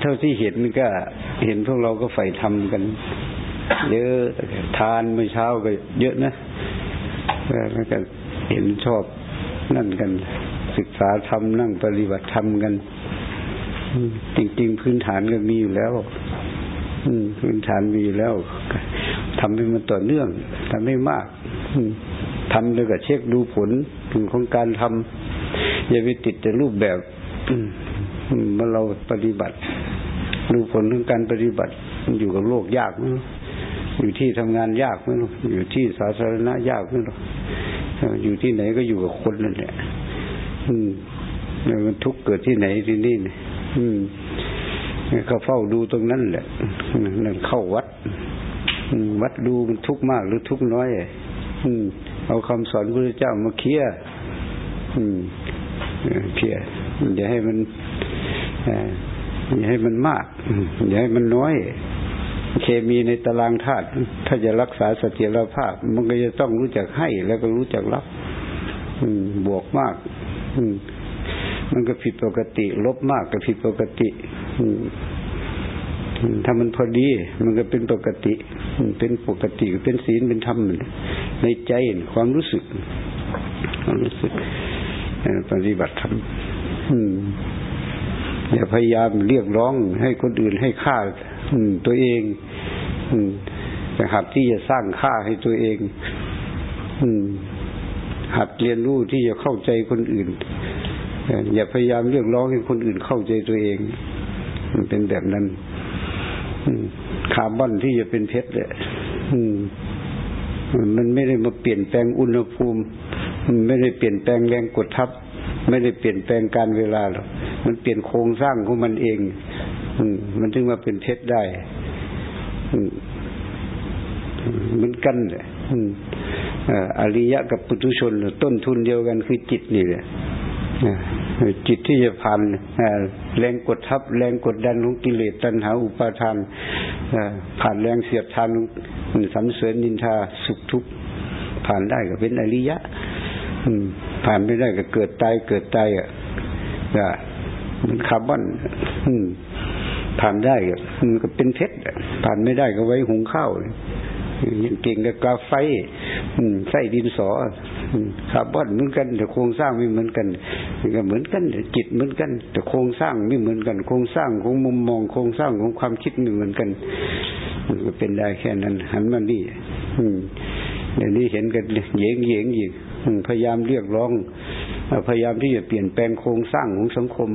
เท่าที่เห็นก็เห็นพวกเราก็ใฝ่ทำกัน เยอะทานเมื่อเช้าก็เยอะนะแล้วก็เห็นชอบนั่นกัน ศึกษาธรรมนั่งปฏิบัติธรรมกันจริง ๆ พื้นฐานก็มีอยู่แล้วพื้นฐานมีอยู่แล้วทำให้มันต่อเนื่องทำให้มากทำแล้วก็เช็คดูผลของการทำอย่าไปติดแต่รูปแบบเมื่อเราปฏิบัติ ดูผลของการปฏิบัติมันอยู่กับโลกยากไหมอยู่ที่ทำงานยากไหมอยู่ที่สาธารณะยากไหมอยู่ที่ไหนก็อยู่กับคนนั่นแหละอืมมันทุกข์เกิดที่ไหนที่นี่เนี่ยอืมก็เฝ้าดูตรงนั้นแหละนั่นเข้าวัดวัดดูมันทุกข์มากหรือทุกข์น้อยอืม เอาคำสอนพระเจ้ามาเคลียร์เคลียอย่าให้มัน อย่าให้มันมาก อย่าให้มันน้อย เคมีในตารางธาตุถ้าจะรักษาเสถียรภาพ มันก็จะต้องรู้จักให้แล้วก็รู้จักรับบวกมากมันก็ผิดปกติ ลบมากก็ผิดปกติถ้ามันพอดี มันก็เป็นปกติ เป็นปกติเป็นศีลเป็นธรรมในใจความรู้สึกความรู้สึกปฏิบัติธรรม อย่าพยายามเรียกร้องให้คนอื่นให้ค่าตัวเองแต่หัดที่จะสร้างค่าให้ตัวเองหัดเรียนรู้ที่จะเข้าใจคนอื่น อย่าพยายามเรียกร้องให้คนอื่นเข้าใจตัวเอง มันเป็นแบบนั้นคาร์บอนที่จะเป็นเพชรเนี่ยมันไม่ได้มาเปลี่ยนแปลงอุณหภูมิ มันไม่ได้เปลี่ยนแปลงแรงกดทับ ไม่ได้เปลี่ยนแปลงการเวลาหรอก มันเปลี่ยนโครงสร้างของมันเอง มันถึงมาเป็นเพชรได้เหมือนกันเลยอริยะกับปุถุชน ต้นทุนเดียวกันคือจิตนี่แหละจิตที่จะผ่านแรงกดทับ แรงกดดันของกิเลสตัณหาอุปาทานผ่านแรงเสียดทานสันเสริญนินทาสุขทุกข์ผ่านได้ก็เป็นอริยะผ่านไม่ได้ก็เกิดตายเกิดตายอะ มันคาร์บอนผ่านได้ก็มันก็เป็นเพชรผ่านไม่ได้ก็ไว้หุงข้าวยังเก่งกับกาไฟใส่ดินสอคาร์บอนเหมือนกัน แต่โครงสร้างไม่เหมือนกันก็เหมือนกันจิตเหมือนกัน แต่โครงสร้างไม่เหมือนกัน โครงสร้างของมุมมองโครงสร้างของความคิดไม่เหมือนกันมันก็เป็นได้แค่นั้น หันมานี่เดี๋ยวนี้เห็นกันเยงเยงอีกพยายามเรียกร้องพยายามที่จะเปลี่ยนแปลงโครงสร้างของสังคม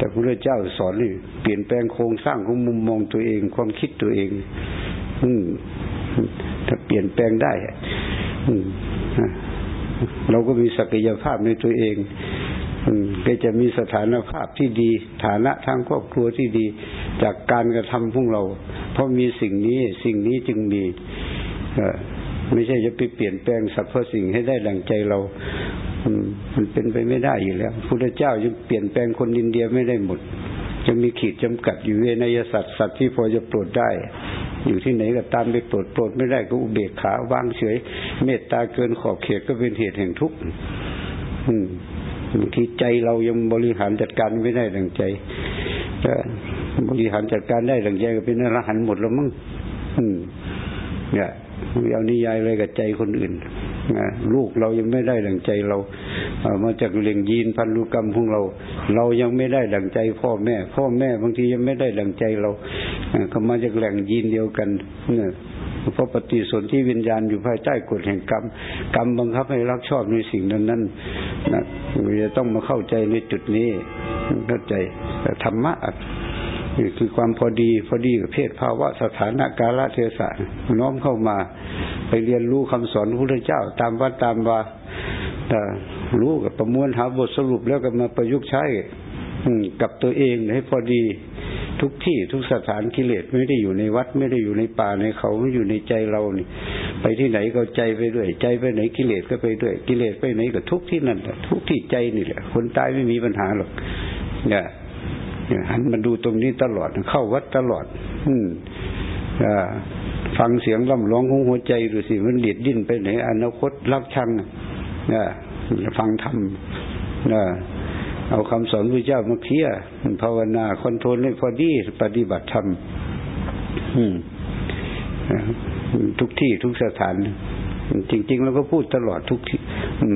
แต่พระเจ้าสอนนี่เปลี่ยนแปลงโครงสร้างของมุมมองตัวเอง ความคิดตัวเอง อืมถ้าเปลี่ยนแปลงได้เราก็มีศักยภาพในตัวเองก็จะมีสถานภาพที่ดี ฐานะทางครอบครัวที่ดี จากการกระทำของเรา เพราะมีสิ่งนี้สิ่งนี้จึงมีไม่ใช่จะไปเปลี่ยนแปลงสรรพสิ่งให้ได้ดังใจเรา มันเป็นไปไม่ได้อยู่แล้วพุทธเจ้ายังเปลี่ยนแปลงคนอินเดียไม่ได้หมดจะมีขีดจำกัดอยู่เวนยสัตว์สัตว์ที่พอจะโปรดได้ อยู่ที่ไหนก็ตามไปโปรดโปรดไม่ได้ก็อุเบกขาวางเฉย เมตตาเกินขอบเขตก็เป็นเหตุแห่งทุกข์บางทีใจเรายังบริหารจัดการไม่ได้ดังใจก็บริหารจัดการได้ดังใจก็เป็นอรหันต์หมดแล้วมั้งเนี่ยเอานิยายอะไรกับใจคนอื่น ลูกเรายังไม่ได้ดังใจเรามาจากเลียงยีนพันธุกรรมของเรา เรายังไม่ได้ดังใจ พ่อแม่ พ่อแม่บางทียังไม่ได้ดังใจเราก็มาจากแหล่งยีนเดียวกันเนี่ยเพราะปฏิสนธิวิญญาณอยู่ภายใต้กฎแห่งกรรม กรรมบังคับให้รักชอบในสิ่งนั้นนั้นนะเราจะต้องมาเข้าใจในจุดนี้เข้าใจแต่ธรรมะคือความพอดี พอดีกับเพศภาวะสถานะกาลเทศะน้อมเข้ามา ไปเรียนรู้คำสอนพระพุทธเจ้า ตามวัดตามวาแต่รู้กับประมวลหาบทสรุปแล้วก็มาประยุกต์ใช้กับตัวเองให้พอดีทุกที่ทุกสถานกิเลสไม่ได้อยู่ในวัดไม่ได้อยู่ในป่าในเขาไม่อยู่ในใจเรานี่ ไปที่ไหนก็ใจไปด้วย ใจไปไหนกิเลสก็ไปด้วย กิเลสไปไหนก็ทุกที่นั่นแหละทุกที่ใจนี่แหละคนตายไม่มีปัญหาหรอกเนี่ยหันมาดูตรงนี้ตลอดเข้าวัดตลอด อืมอ่า ฟังเสียงร่ำร้องของหัวใจดูสิมันเดียดดิ้นไปไหนอนาคตรักชังนะฟังธรรมนะเอาคำสอนพระเจ้ามาเคลียภาวนาคอนโทรลให้พอดีปฏิบัติธรรมทุกที่ทุกสถาน จริงๆเราก็พูดตลอดทุกที่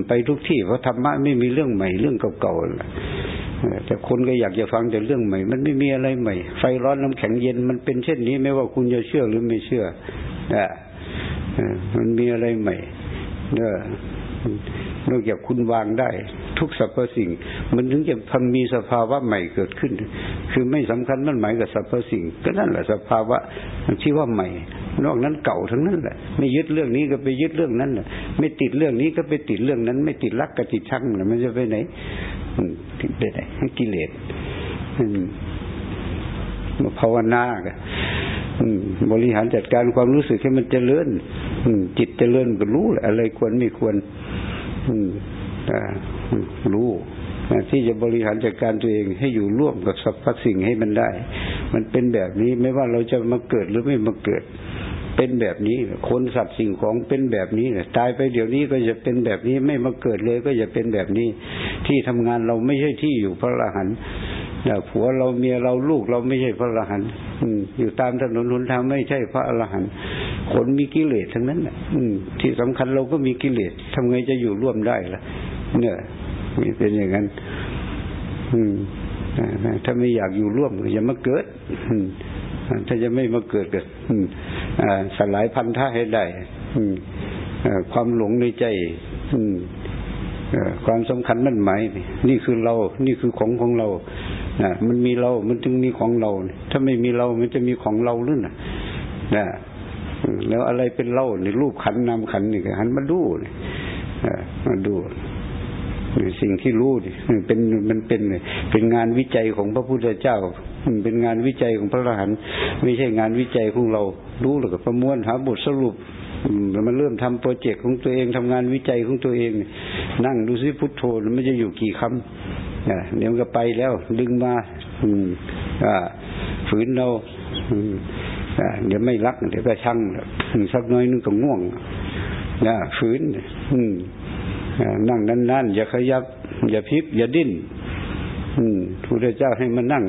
ไปทุกที่เพราะธรรมะไม่มีเรื่องใหม่เรื่องเก่าๆ แต่คนก็อยากจะฟังแต่เรื่องใหม่ มันไม่มีอะไรใหม่ ไฟร้อนน้ำแข็งเย็นมันเป็นเช่นนี้ไม่ว่าคุณจะเชื่อหรือไม่เชื่ออมันมีอะไรใหม่เนนอกจากคุณวางได้ ทุกสรรพสิ่ง มันถึงจะพังมีสภาวะใหม่เกิดขึ้น คือไม่สำคัญมันหมายกับสรรพสิ่ง ก็นั่นแหละสภาวะที่ว่าใหม่ นอกนั้นเก่าทั้งนั้นแหละ ไม่ยึดเรื่องนี้ก็ไปยึดเรื่องนั้นแหละไม่ติดเรื่องนี้ก็ไปติดเรื่องนั้น ไม่ติดรักก็ติดชังมันจะไปไหน ติดไปไหนกิเลสมาภาวนาบริหารจัดการความรู้สึกให้มันเจริญจิตเจริญก็รู้อะไรควรไม่ควรรู้ที่จะบริหารจัดการตัวเองให้อยู่ร่วมกับสรรพสิ่งให้มันได้ มันเป็นแบบนี้ไม่ว่าเราจะมาเกิดหรือไม่มาเกิด เป็นแบบนี้ คนสัตว์สิ่งของเป็นแบบนี้ตายไปเดี๋ยวนี้ก็จะเป็นแบบนี้ไม่มาเกิดเลยก็จะเป็นแบบนี้ ที่ทำงานเราไม่ใช่ที่อยู่พระอรหันต์ผัวเราเมียเราลูกเราไม่ใช่พระอรหันต์อยู่ตามถนนหนทางไม่ใช่พระอรหันต์คนมีกิเลสทั้งนั้นแหละที่สำคัญเราก็มีกิเลสทำไงจะอยู่ร่วมได้ล่ะ เนี่ยมีเป็นอย่างนั้นถ้าไม่อยากอยู่ร่วมอย่ามาเกิด ถ้าจะไม่มาเกิดก็สลายพันธะให้ได้ความหลงในใจความสำคัญมั่นหมายนี่คือเรา นี่คือของของเรานะมันมีเรา มันจึงมีของเรา ถ้าไม่มีเรา มันจะมีของเราหรือนะนะแล้วอะไรเป็นเราในรูปขันนามขันนี่หันมาดูมาดูสิ่งที่รู้เป็นมันเป็นเป็นงานวิจัยของพระพุทธเจ้า เป็นงานวิจัยของพระอรหันต์ไม่ใช่งานวิจัยของเรา รู้หรือประมวลหาบทสรุปมันเริ่มทำโปรเจกต์ของตัวเองทำงานวิจัยของตัวเอง นั่งดูซิพุทโธมันจะอยู่กี่คำเดี๋ยวก็ไปแล้ว ดึงมาฝืนเราเดี๋ยวไม่รัก เดี๋ยวก็ช่างสักน้อยนึงก็ง่วงนะฝืนนั่งนั่นๆอย่าขยับ อย่าพลิบอย่าดิ้น พระเจ้าให้มันนั่ง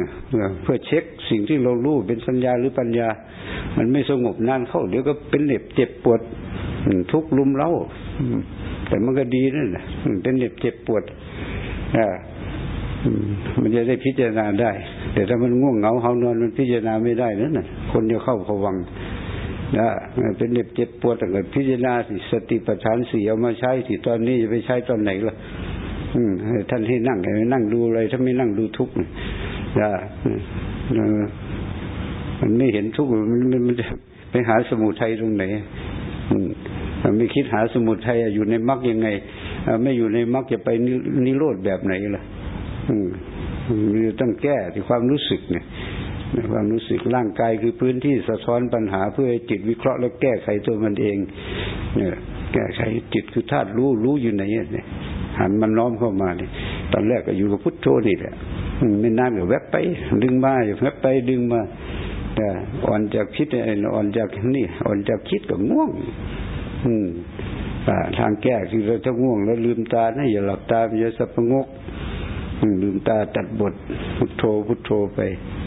เพื่อเช็คสิ่งที่เรารู้เป็นสัญญาหรือปัญญา มันไม่สงบนานเข้า เดี๋ยวก็เป็นเหน็บเจ็บปวดทุกลุมเล้าแต่มันก็ดีนั่นแหละเป็นเหน็บเจ็บปวดอ่ามันจะได้พิจารณาได้ แต่ถ้ามันง่วงเหงาเฮานอนมันพิจารณาไม่ได้นั่นน่ะ คนจะเข้าผวังนะเป็นเน็บเจ็บปวดแต่เกิดพิจารณาสิสติปัฏฐานสี่เอามาใช้สิตอนนี้จะไปใช้ตอนไหนล่ะ ท่านให้นั่งให้นั่งดูอะไรถ้าไม่นั่งดูทุกข์นะมันไม่เห็นทุกข์มันมันจะไปหาสมุทัยตรงไหนอืมไม่คิดหาสมุทัยอยู่ในมรรคยังไงไม่อยู่ในมรรคจะไปนิโรธแบบไหนล่ะอืมต้องแก้ที่ความรู้สึกเนี่ยความรู้สึกร่างกายคือพื้นที่สะท้อนปัญหาเพื่อให้จิตวิเคราะห์แล้วแก้ไขตัวมันเอง เนี่ย แก้ไขจิตคือธาตุรู้รู้อยู่ไหนเนี่ย หันมันน้อมเข้ามาเนี่ยตอนแรกก็อยู่กับพุทโธนี่แหละไม่นานก็แวบไป ดึงมาอยู่แวบไปดึงมาแต่อ่อนจากคิดอ่อนจากนี่อ่อนจากคิดก็ง่วง อืมทางแก้คือเราถ้าง่วงแล้วลืมตานะอย่าหลับตาอย่าสับงกลืมตาตัดบทพุทโธพุทโธไป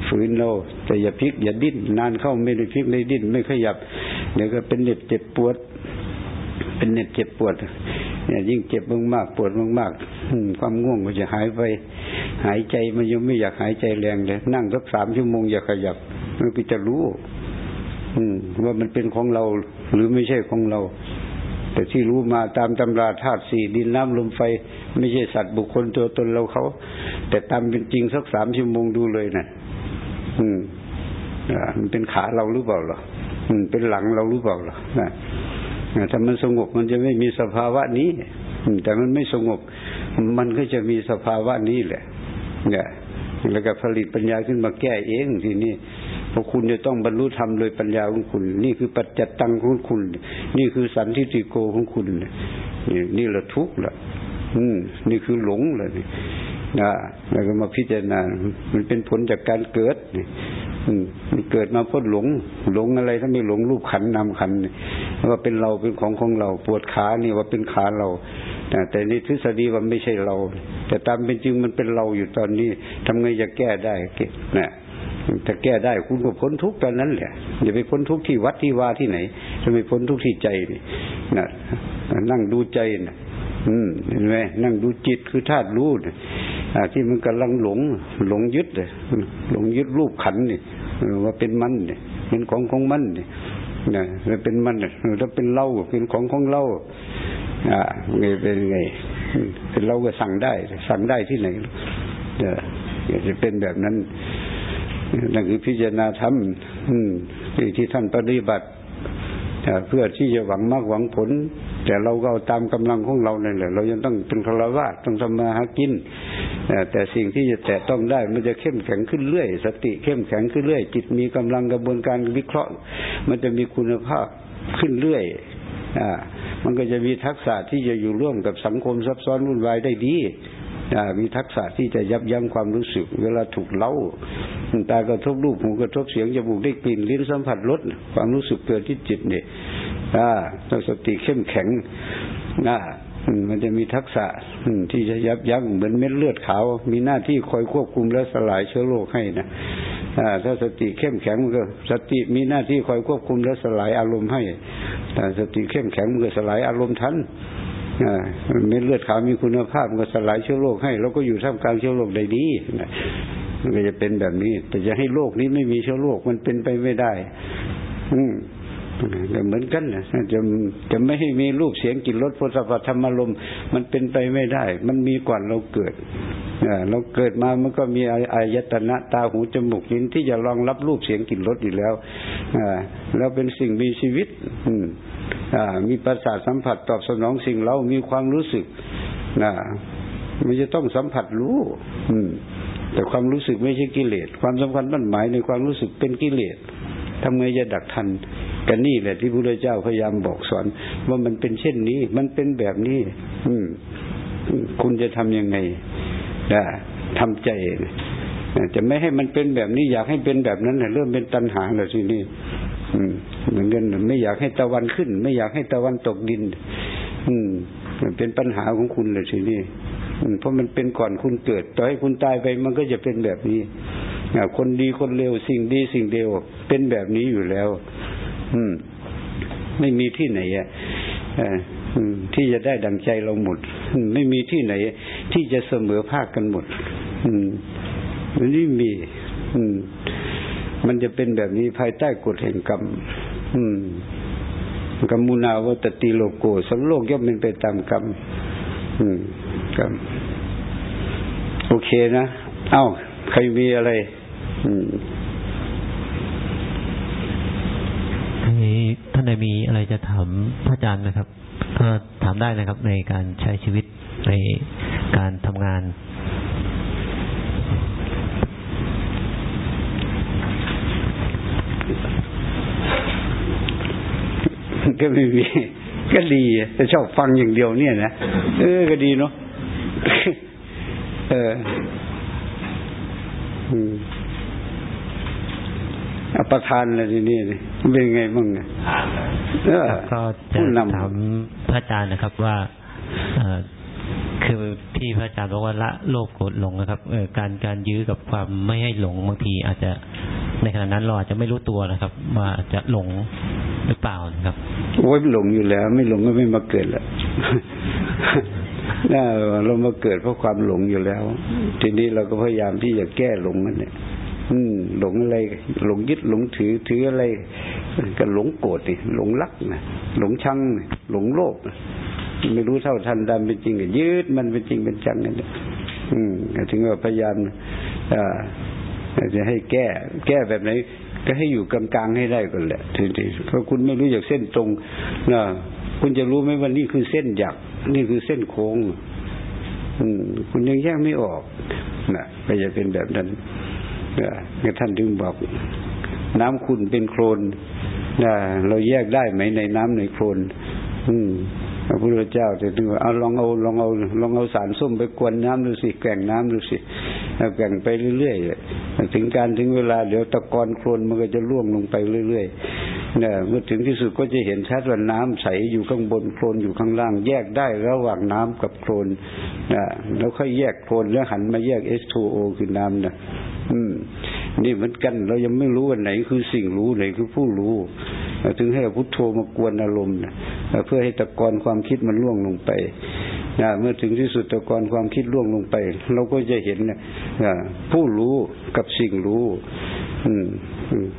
ฝืนเราแต่อย่าพลิกอย่าดิ้นนานเข้าไม่ได้พลิกไม่ดิ้นไม่ขยับ เดี๋ยวก็เป็นเน็บเจ็บปวด เป็นเน็บเจ็บปวด เนี่ยยิ่งเจ็บมากๆปวดมากๆความง่วงก็จะหายไป หายใจมันยังไม่อยากหายใจแรงเลยนั่งสักสามชั่วโมงอย่าขยับมันก็จะรู้ว่ามันเป็นของเรา หรือไม่ใช่ของเรา แต่ที่รู้มาตามตำราธาตุสี่ดินน้ำลมไฟ ไม่ใช่สัตว์บุคคลตัวตนเราเขา แต่ตามเป็นจริงสักสามชั่วโมงดูเลยนะอืมมันเป็นขาเราหรือเปล่าหรออืม เป็นหลังเราหรือเปล่าหรอนะ ถ้ามันสงบมันจะไม่มีสภาวะนี้ แต่มันไม่สงบ มันก็จะมีสภาวะนี้แหละเนี่ยแล้วก็ผลิตปัญญาขึ้นมาแก้เองทีนี้เพราะคุณจะต้องบรรลุธรรมโดยปัญญาของคุณ นี่คือปัจจัตตังของคุณ นี่คือสันทิติโกของคุณ นี่นี่ละทุกข์ละอืม นี่คือหลงเลยนะแล้วก็มาพิจารณา มันเป็นผลจากการเกิด เกิดมาเพราะหลง หลงอะไรถ้าไม่หลงรูปขันนามขันว่าเป็นเราเป็นของของเราปวดขานี่ว่าเป็นขาเราแต่ในทฤษฎีว่าไม่ใช่เรา แต่ตามเป็นจริงมันเป็นเราอยู่ตอนนี้ทำไงจะแก้ได้เนะถ้าแก้ได้คุณก็พ้นทุกข์ตอนนั้นแหละอย่าไปพ้นทุกข์ที่วัดที่วาที่ไหนจะไปพ้นทุกข์ที่ใจนี่นะนั่งดูใจนะอืมเห็นไหมนั่งดูจิตคือธาตุรู้นะที่มันกำลังหลง หลงยึดเลยหลงยึดรูปขันนี่ ว่าเป็นมันเนี่ยเป็นของของมันเนี่ยนะเป็นมันถ้าเป็นเล่าเป็นของของเล่าอ่าไงเป็นไง เป็นเราก็สั่งได้ สั่งได้ที่ไหนเดี๋ยวจะเป็นแบบนั้นนั่นคือพิจารณาธรรมที่ท่านปฏิบัติ เพื่อที่จะหวังมากหวังผล แต่เราก็เอาตามกำลังของเราเนี่ยแหละเรายังต้องเป็นฆราวาสต้องทำมาหากินแต่สิ่งที่จะแตะต้องได้มันจะเข้มแข็งขึ้นเรื่อย สติเข้มแข็งขึ้นเรื่อย จิตมีกำลังกระบวนการวิเคราะห์ มันจะมีคุณภาพขึ้นเรื่อยอ่ามันก็จะมีทักษะที่จะอยู่ร่วมกับสังคมซับซ้อนวุ่นวายได้ดี มีทักษะที่จะยับยั้งความรู้สึก เวลาถูกเล่าตากระทบรูปหูกระทบเสียงจมูกได้กลิ่นลิ้นสัมผัสรสความรู้สึกเกิดที่จิตเนี่ยถ้าสติเข้มแข็งนะมันจะมีทักษะที่จะยับยั้งเหมือนเม็ดเลือดขาว มีหน้าที่คอยควบคุมและสลายเชื้อโรคให้นะถ้าสติเข้มแข็งมันก็ สติมีหน้าที่คอยควบคุมและสลายอารมณ์ให้แต่สติเข้มแข็งมันก็สลายอารมณ์ทัน เม็ดเลือดขาวมีคุณภาพมันก็สลายเชื้อโรคให้เราก็อยู่ท่ามกลางเชื้อโรคได้ดีมันก็จะเป็นแบบนี้ แต่จะให้โลกนี้ไม่มีเชื้อโรคมันเป็นไปไม่ได้ อื มเหมือนกันนะจะจะไม่ให้มีรูปเสียงกลิ่นรสโพธพธรรมารมมันเป็นไปไม่ได้ มันมีก่อนเราเกิดเราเกิดมามันก็มีอายตนะตาหูจมูกลิ้นที่จะรองรับรูปเสียงกลิ่นรสอยู่แล้วแล้วเป็นสิ่งมีชีวิตอืมีประสาทสัมผัสตอบสนองสิ่งเรามีความรู้สึกนะมันจะต้องสัมผัสรู้ อืม แต่ความรู้สึกไม่ใช่กิเลส ความสำคัญมั่นหมายในความรู้สึกเป็นกิเลส ทำไงจะดักทันกันนี่แหละที่พระพุทธเจ้าพยายามบอกสอน ว่ามันเป็นเช่นนี้ มันเป็นแบบนี้ อืม คุณจะทํำยังไงนะทำใจจะไม่ให้มันเป็นแบบนี้ อยากให้เป็นแบบนั้นเริ่มเป็นตัณหาแล้วทีนี้เหมือนกันไม่อยากให้ตะวันขึ้น ไม่อยากให้ตะวันตกดิน อืมมันเป็นปัญหาของคุณเลยทีนี้เพราะมันเป็นก่อนคุณเกิด ต่อให้คุณตายไปมันก็จะเป็นแบบนี้ คนดีคนเลวสิ่งดีสิ่งเดียวเป็นแบบนี้อยู่แล้ว อืม ไม่มีที่ไหนอะที่จะได้ดังใจเราหมด ไม่มีที่ไหน ที่จะเสมอภาคกันหมด อืมมันไม่มี อืม มันจะเป็นแบบนี้ภายใต้กฎแห่งกรรม อืมกรรมุนาวัตติโลโกสังโลกย่อมเป็นไปตามกรรม อืมกรรม โอเคนะ เอ้า ใครมีอะไร อืมท่านใดมีอะไรจะถามพระอาจารย์นะครับถามได้นะครับในการใช้ชีวิตในการทำงานก็ไม่มีก็ดีแต่ชอบฟังอย่างเดียวเนี่ยนะเออก็ดีเนาะเออ อ ประทานอะไรทีนี้เป็นไงบ้างก็จะถามพระอาจารย์นะครับว่าคือที่พระอาจารย์บอกว่าละโลภโกรธหลงนะครับเอการการยื้อกับความไม่ให้หลงบางทีอาจจะในขณะนั้นเราอาจจะไม่รู้ตัวนะครับ ว่าจะหลงหรือเปล่านะครับโอ้ยหลงอยู่แล้ว ไม่หลงก็ไม่มาเกิดแล้วน่าเรามาเกิดเพราะความหลงอยู่แล้ว ทีนี้เราก็พยายามที่จะแก้หลงนั่นเนี่ย อืม หลงอะไรหลงยึดหลงถือถืออะไรก็หลงโกรธดิหลงรักนะหลงชังหลงโลภไม่รู้เท่าทันดำเป็นจริงยืดมันเป็นจริงเป็นจังนั่นอืมถึงว่าพยายามอ่าจะให้แก้ แก้แบบไหนก็ให้อยู่กลางๆให้ได้ก่อนแหละทีนี้เพราะคุณไม่รู้จากเส้นตรงนะคุณจะรู้ไหมว่านี่คือเส้นหยัก นี่คือเส้นโค้ง อืม คุณยังแยกไม่ออกนะก็จะเป็นแบบนั้น ท่านถึงบอก น้ำคุณเป็นโคลนนะเราแยกได้ไหมในน้ำในโคลนอืมพระพุทธเจ้าจะถึงเอาลองเอาลองเอาลองเอาสารส้มไปกวนน้ำดูสิแก่งน้ำดูสิแก่งไปเรื่อยๆถึงการถึงเวลาเดี๋ยวตะกอนโคลนมันก็จะล่วงลงไปเรื่อยๆเนี่ยเมื่อถึงที่สุดก็จะเห็นชัดว่าน้ำใสอยู่ข้างบนโคลนอยู่ข้างล่าง แยกได้ระหว่างน้ำกับโคลนนะแล้วค่อยแยกโคลนแล้วหันมาแยก H2O คือน้ำนะ อืม นี่เหมือนกัน เรายังไม่รู้ว่าไหนคือสิ่งรู้ไหนคือผู้รู้ ถึงให้พุทโธมากวนอารมณ์นะเพื่อให้ตะกอนความคิดมันล่วงลงไปนะเมื่อถึงที่สุดตะกอนความคิดล่วงลงไป เราก็จะเห็นนะผู้รู้กับสิ่งรู้ อืม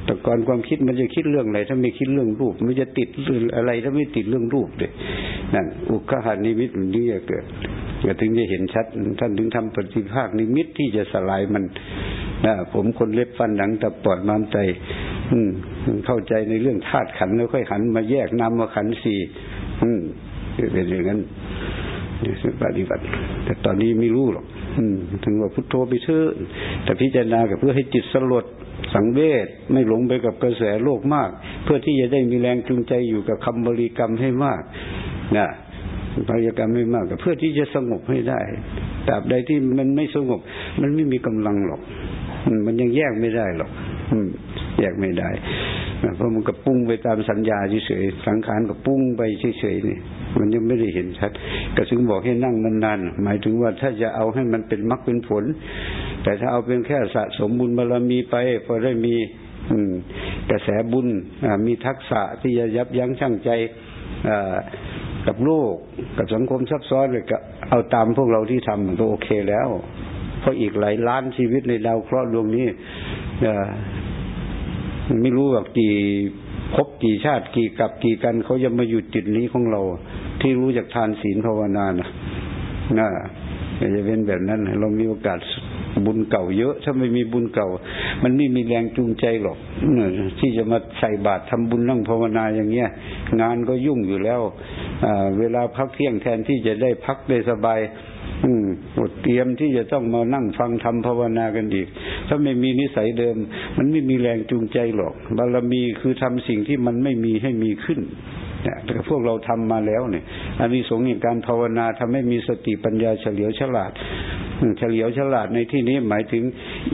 แต่ก่อนความคิดมันจะคิดเรื่องอะไรถ้าไม่คิดเรื่องรูป มันจะติดอะไรถ้าไม่ติดเรื่องรูปเลยนั่นอุกขหานิมิตมันนี่จะเกิดก็ถึงจะเห็นชัด ท่านถึงทำปฏิภาคนิมิตที่จะสลายมันนะผมคนเล็บฟันหนังตับปอดม้ามใจ อืม เข้าใจในเรื่องธาตุขันแล้วค่อยหันมาแยกนามมาขันสี่อืมเป็นอย่างนั้น ปฏิบัติ แต่ตอนนี้ไม่รู้หรอกถึงว่าพุทโธไปเถอแต่พิจารณากับเพื่อให้จิตสลดสังเวชไม่หลงไปกับกระแสโลกมาก เพื่อที่จะได้มีแรงจูงใจอยู่กับคำบริกรรมให้มากนะบริกรรมให้มากเพื่อที่จะสงบให้ได้ตราบใดที่มันไม่สงบ มันไม่มีกำลังหรอกมันยังแยกไม่ได้หรอก แยกไม่ได้เพราะมันก็ปุ้งไปตามสัญญาเฉยๆสังขารก็ปุ้งไปเฉยๆนี่มันยังไม่ได้เห็นชัดก็ถึงบอกให้นั่งนานๆหมายถึงว่าถ้าจะเอาให้มันเป็นมรรคเป็นผล แต่ถ้าเอาเป็นแค่สะสมบุญบารมีไปพอได้มีกระแสบุญมีทักษะที่จะยับยั้งชั่งใจกับโลกกับสังคมซับซ้อนเลยก็เอาตามพวกเราที่ทำก็โอเคแล้ว เพราะอีกหลายล้านชีวิตในดาวเคราะห์ดวงนี้ ไม่รู้ว่ากี่พบกี่ชาติกี่กับกี่กันเขาจะมาอยู่จุดนี้ของเรา ที่รู้จากทานศีลภาวนานะน่าจะเป็นแบบนั้น เรามีโอกาสบุญเก่าเยอะ ถ้าไม่มีบุญเก่า มันไม่มีแรงจูงใจหรอกที่จะมาใส่บาตรทำบุญนั่งภาวนาอย่างเงี้ย งานก็ยุ่งอยู่แล้วเวลาพักเที่ยงแทนที่จะได้พักได้สบาย อืมเตรียมที่จะต้องมานั่งฟังทำภาวนากันอีก ถ้าไม่มีนิสัยเดิม มันไม่มีแรงจูงใจหรอก บารมีคือทำสิ่งที่มันไม่มีให้มีขึ้นเนี่ยแต่พวกเราทำมาแล้วเนี่ยอันนี้สงฆ์การภาวนาทำให้มีสติปัญญาเฉลียวฉลาดเฉลียวฉลาดในที่นี้หมายถึง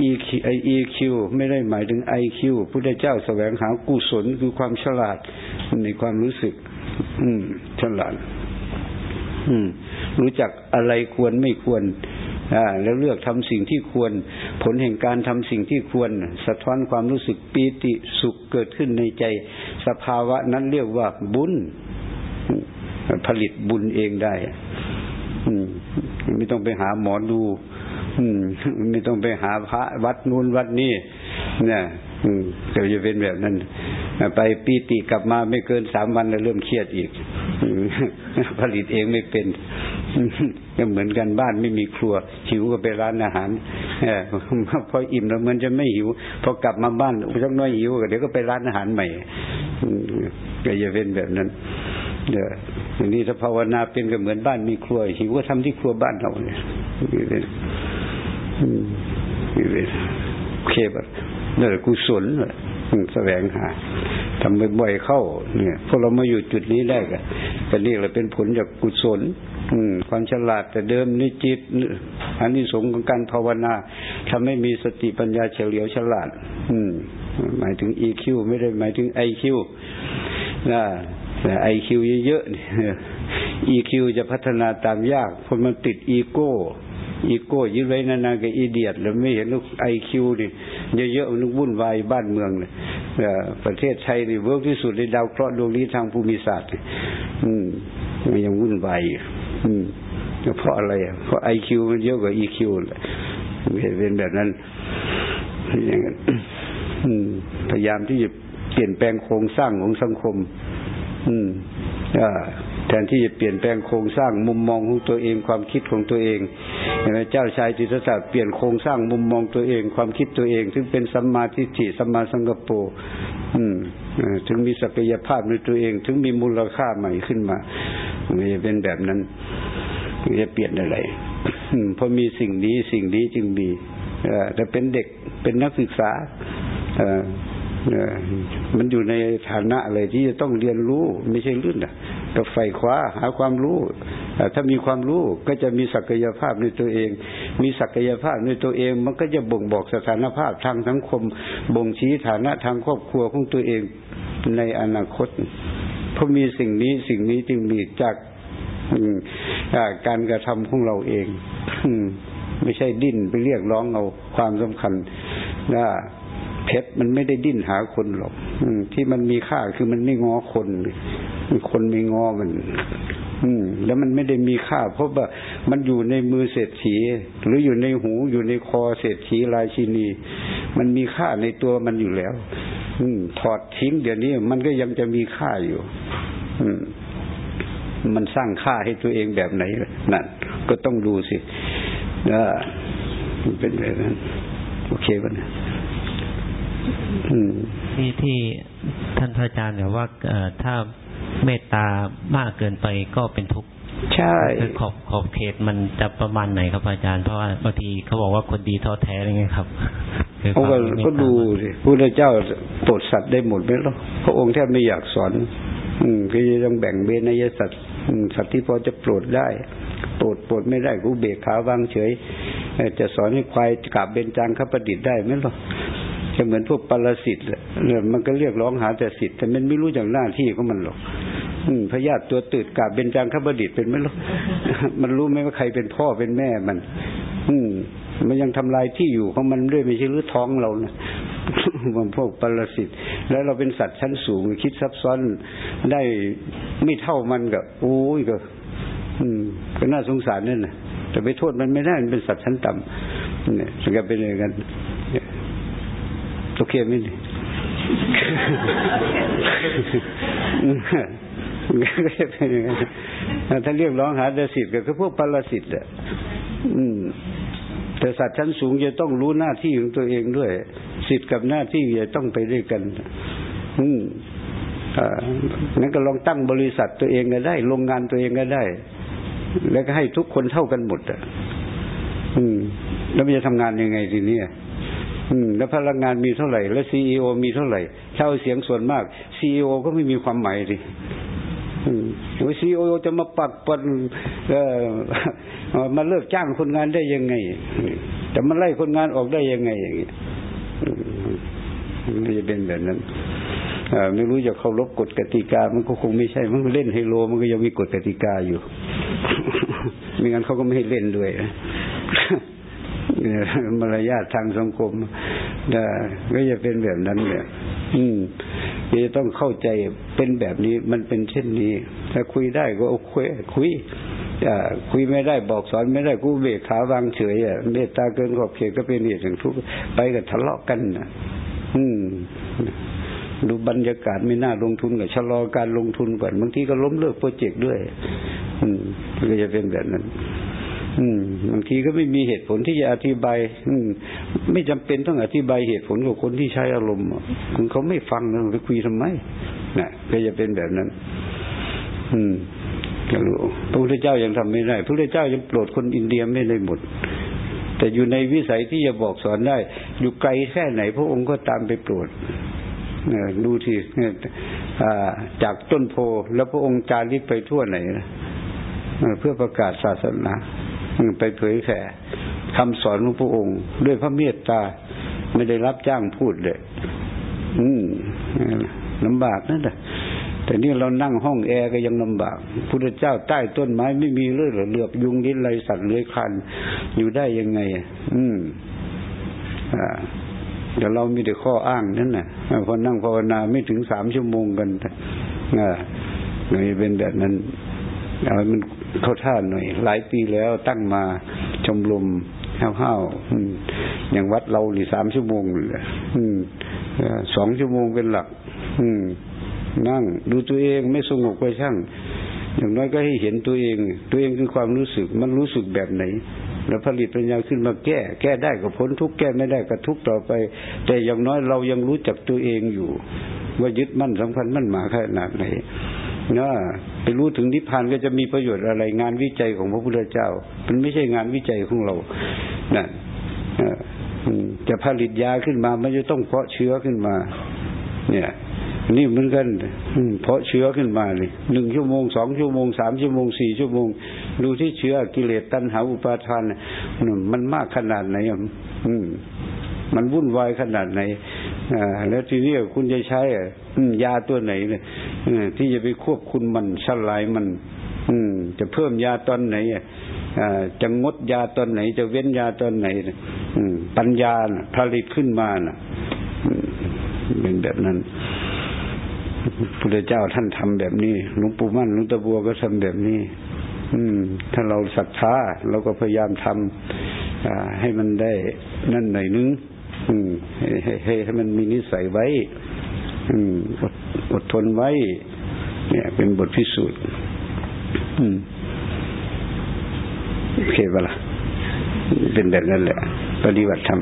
EQ EQ ไม่ได้หมายถึง IQ พุทธเจ้าแสวงหากุศลคือความฉลาดในความรู้สึก อืม ฉลาด อืม รู้จักอะไรควรไม่ควรแล้วเลือกทำสิ่งที่ควร ผลแห่งการทำสิ่งที่ควร สะท้อนความรู้สึกปีติสุขเกิดขึ้นในใจ สภาวะนั้นเรียกว่าบุญ ผลิตบุญเองได้ไม่ต้องไปหาหมอดูไม่ต้องไปหาพระวัดนู้นวัดนี้เนี่ยเดี๋ยวจะเป็นแบบนั้น ไปปีติกลับมาไม่เกินสามวันแล้วเริ่มเครียดอีก ผลิตเองไม่เป็น ก็เหมือนกันบ้านไม่มีครัว หิวก็ไปร้านอาหารพออิ่มแล้วมันจะไม่หิว พอกลับมาบ้านสักน้อยหิวก็เดี๋ยวก็ไปร้านอาหารใหม่ก็จะเป็นแบบนั้นเดี๋ยวอย่างนี้ถ้าภาวนาเป็นก็เหมือนบ้านมีครัว หิวก็ทำที่ครัวบ้านเราเนี่ยโอเคแบบนี่แหละกุศลแสวงหาทำบ่อยๆเข้า เนี่ยพวกเรามาอยู่จุดนี้ได้กันก็นี่แหละเป็นผลจากกุศล ความฉลาดแต่เดิมนี่จิตอันนี้สงของการภาวนาทำให้มีสติปัญญาเฉลียวฉลาด อืม หมายถึง EQ ไม่ได้หมายถึง IQ นะแต่ IQ เยอะๆ EQ จะพัฒนาตามยากเพราะมันติด ego ego ยึดไว้นานๆกับ idiot แล้วไม่เห็นลูกไอคิวดิเยอะๆนึกวุ่นวายบ้านเมืองเลยประเทศไทยนี่ work ที่สุดในดาวเคราะห์ดวงนี้ทางภูมิศาสตร์อืมมันยังวุ่นวายอืม เพราะอะไรอะเพราะไอคิวมันเยอะกว่า EQ เลยเป็นแบบนั้นอย่างนั้นพยายามที่จะเปลี่ยนแปลงโครงสร้างของสังคม อืมอ่าแทนที่จะเปลี่ยนแปลงโครงสร้างมุมมองของตัวเองความคิดของตัวเองเจ้าชายจิตศาสตร์เปลี่ยนโครงสร้างมุมมองตัวเอง ความคิดตัวเอง ถึงเป็นสัมมาทิฏฐิสัมมาสังกปรอืมถึงมีศักยภาพในตัวเอง ถึงมีมูลค่าใหม่ขึ้นมา มันจะเป็นแบบนั้นจะเปลี่ยนอะไรเพราะมีสิ่งนี้สิ่งนี้จึงมีแต่เป็นเด็กเป็นนักศึกษามันอยู่ในฐานะอะไรที่จะต้องเรียนรู้ไม่ใช่ลื่นอะก็ไฟคว้าหาความรู้ถ้ามีความรู้ก็จะมีศักยภาพในตัวเอง มีศักยภาพในตัวเอง มันก็จะบ่งบอกสถานภาพทางสังคม บ่งชี้ฐานะทางครอบครัวของตัวเองในอนาคต เพราะมีสิ่งนี้สิ่งนี้จึงมีจากการกระทำของเราเองไม่ใช่ดิ้นไปเรียกร้องเอาความสำคัญว่าเพชรมันไม่ได้ดิ้นหาคนหรอกที่มันมีค่าคือมันไม่งอคน คนไม่งอมัน อืม แล้วมันไม่ได้มีค่า เพราะว่ามันอยู่ในมือเศรษฐี หรืออยู่ในหูอยู่ในคอเศรษฐีราชินี มันมีค่าในตัวมันอยู่แล้ว อืม ถอดทิ้งเดี๋ยวนี้มันก็ยังจะมีค่าอยู่ มมันสร้างค่าให้ตัวเองแบบไหนนั่นก็ต้องดูสินะมันเป็นแบบนั้นโอเคป่ะเนี่ยที่ที่ท่านพระอาจารย์เนี่ยว่าถ้าเมตตามากเกินไปก็เป็นทุกข์ใช่คือขอบขอบเขตมันจะประมาณไหนครับอาจารย์เพราะว่าบางทีเขาบอกว่าคนดีท้อแท้อะไรเงี้ยครับเขาก็ดูสิพระเจ้าโปรดสัตว์ได้หมดไหมล่ะพระองค์แทบไม่อยากสอนอืม ก็จะต้องแบ่งเบนยสัตว์สัตว์ที่พอจะโปรดได้โปรดโปรดไม่ได้กูเบกขาวางเฉย จะสอนให้ควายกลับเบญจังขับประดิษฐ์ได้ไหมล่ะจะเหมือนพวกปรสิตเนี่ยมันก็เรียกร้องหาแต่สิทธิ์แต่มันไม่รู้จากหน้าที่ของมันหรอกพญาติตัวตืดกาบเบญจางขบดิษเป็นไหมล่ะมันรู้ไหมว่าใครเป็นพ่อเป็นแม่มัน อืมมันยังทำลายที่อยู่ของมันด้วยไม่ใช่หรือท้องเรานะ มันพวกปรสิตแล้วเราเป็นสัตว์ชั้นสูง คิดซับซ้อนได้ไม่เท่ามันกับโอ้ยก็อืมก็น่าสงสารนั่นนะแต่ไปโทษมันไม่ได้มันเป็นสัตว์ชั้นต่ำเนี่ยสังเกตเป็นอย่างนั้นโอเคไหมนี่ก็จะเป็นอย่างนั้นถ้าเรียกร้องหาแต่สิทธิ์ก็คือพวกปรสิตอะ แต่สัตว์ชั้นสูงจะต้องรู้หน้าที่ของตัวเองด้วย สิทธิ์กับหน้าที่จะต้องไปด้วยกัน อืมอ่านั้นก็ลองตั้งบริษัทตัวเองก็ได้โรงงานตัวเองก็ได้ แล้วก็ให้ทุกคนเท่ากันหมดอะ อืม แล้วมันจะทำงานยังไงทีนี้อืม แล้วพลังงานมีเท่าไหร่ แล้วซีอมีเท่าไหร่เช่าเสียงส่วนมากซีอก็ไม่มีความหมายดิ โอ้ซีอจะมาปักปันเออมาเลิกจ้างคนงานได้ยังไงจะมาไล่คนงานออกได้ยังไงอย่างนี้มันจะเป็นแบบนั้นไม่รู้จะเคารพกฎกติกา มันก็คงไม่ใช่ มันเล่นไฮโล มันก็ยังมีกฎกติกาอยู่ ไม่งั้นเขาก็ไม่ให้เล่นด้วยมารยาททางสังคมก็จะเป็นแบบนั้นเนี่ยอืม จะต้องเข้าใจเป็นแบบนี้มันเป็นเช่นนี้ ถ้าคุยได้ก็คุยคุยคุยไม่ได้บอกสอนไม่ได้กูเบกขาวางเฉยอะเมตตาเกินขอบเขตก็เป็นเหตุแห่งทุกข์ไปกับทะเลาะกันนะอืมดูบรรยากาศไม่น่าลงทุนกับชะลอการลงทุนก่อนบางทีก็ล้มเลิกโปรเจกต์ด้วย อืมก็จะเป็นแบบนั้น อืมบางทีก็ไม่มีเหตุผลที่จะอธิบาย อืม ไม่จำเป็นต้องอธิบายเหตุผลกับคนที่ใช้อารมณ์คุณเขาไม่ฟังเราจะคุยทำไมนะก็จะเป็นแบบนั้น อืมก็รู้พระพุทธเจ้ายังทำไม่ได้พระพุทธเจ้ายังโปรดคนอินเดียไม่ได้หมด แต่อยู่ในวิสัยที่จะบอกสอนได้ อยู่ไกลแค่ไหน พระองค์ก็ตามไปโปรดดูทีจากต้นโพแล้วพระองค์จาริกไปทั่วไหนนะเพื่อประกาศศาสนา ไปเผยแผ่คำสอนของพระองค์ ด้วยพระเมตตาไม่ได้รับจ้างพูดเลยอืมลำบากนั่นแหละแต่นี่เรานั่งห้องแอร์ก็ยังลำบากพุทธเจ้าใต้ต้นไม้ไม่มีเลือดเหลือบยุงลิ้นไรสัตว์เลื้อยคลันอยู่ได้ยังไง อืม อ่าเดี๋ยวเรามีแต่ข้ออ้างนั่นแหละพอนั่งภาวนาไม่ถึงสามชั่วโมงกันอ่าเลยเป็นแบบนั้นเอามัน เข้าท่าหน่อย หลายปีแล้วตั้งมาชมรมห้าวๆอย่างวัดเราหรือสามชั่วโมงสองชั่วโมงเป็นหลัก อืมนั่ง ดูตัวเองไม่สงบก็ช่าง อย่างน้อยก็ให้เห็นตัวเอง ตัวเองคือความรู้สึก มันรู้สึกแบบไหน แล้วผลิตปัญญาขึ้นมาแก้ แก้ได้ก็พ้นทุกแก้ไม่ได้ก็ทุกต่อไป แต่อย่างน้อยเรายังรู้จักตัวเองอยู่ ว่ายึดมั่นสำคัญมั่นหมาขนาดไหน นะไปรู้ถึงนิพพานก็จะมีประโยชน์อะไร งานวิจัยของพระพุทธเจ้า มันไม่ใช่งานวิจัยของเรานะจะผลิตยาขึ้นมา มันจะต้องเพาะเชื้อขึ้นมา เนี่ยนี่เหมือนกันเพราะเชื้อขึ้นมาเลยหนึ่งชั่วโมงสองชั่วโมงสามชั่วโมงสี่ชั่วโมง ดูที่เชื้อกิเลสตัณหาอุปาทานมันมากขนาดไหนอืมมันวุ่นวายขนาดไหน แล้วทีนี้คุณจะใช้อะยาตัวไหนเนี่ยที่จะไปควบคุมมันสลายมัน อืม จะเพิ่มยาตอนไหนอะอ่าจะงดยาตอนไหน จะเว้นยาตอนไหนอืม ปัญญาน่ะผลิตขึ้นมาน่ะอืมเป็นแบบนั้นพุทธเจ้าท่านทำแบบนี้หลวงปู่มั่นหลวงตาบัวก็ทำแบบนี้ อืม ถ้าเราศรัทธาเราก็พยายามทำอ่าให้มันได้นั่นหน่อยนึง ให้ให้ให้ให้มันมีนิสัยไว้อืมอดอดทนไว้ เนี่ย เป็นบทพิสูจน์อืมโอเคปะล่ะเป็นแบบนั้นแหละ ปฏิบัติธรรม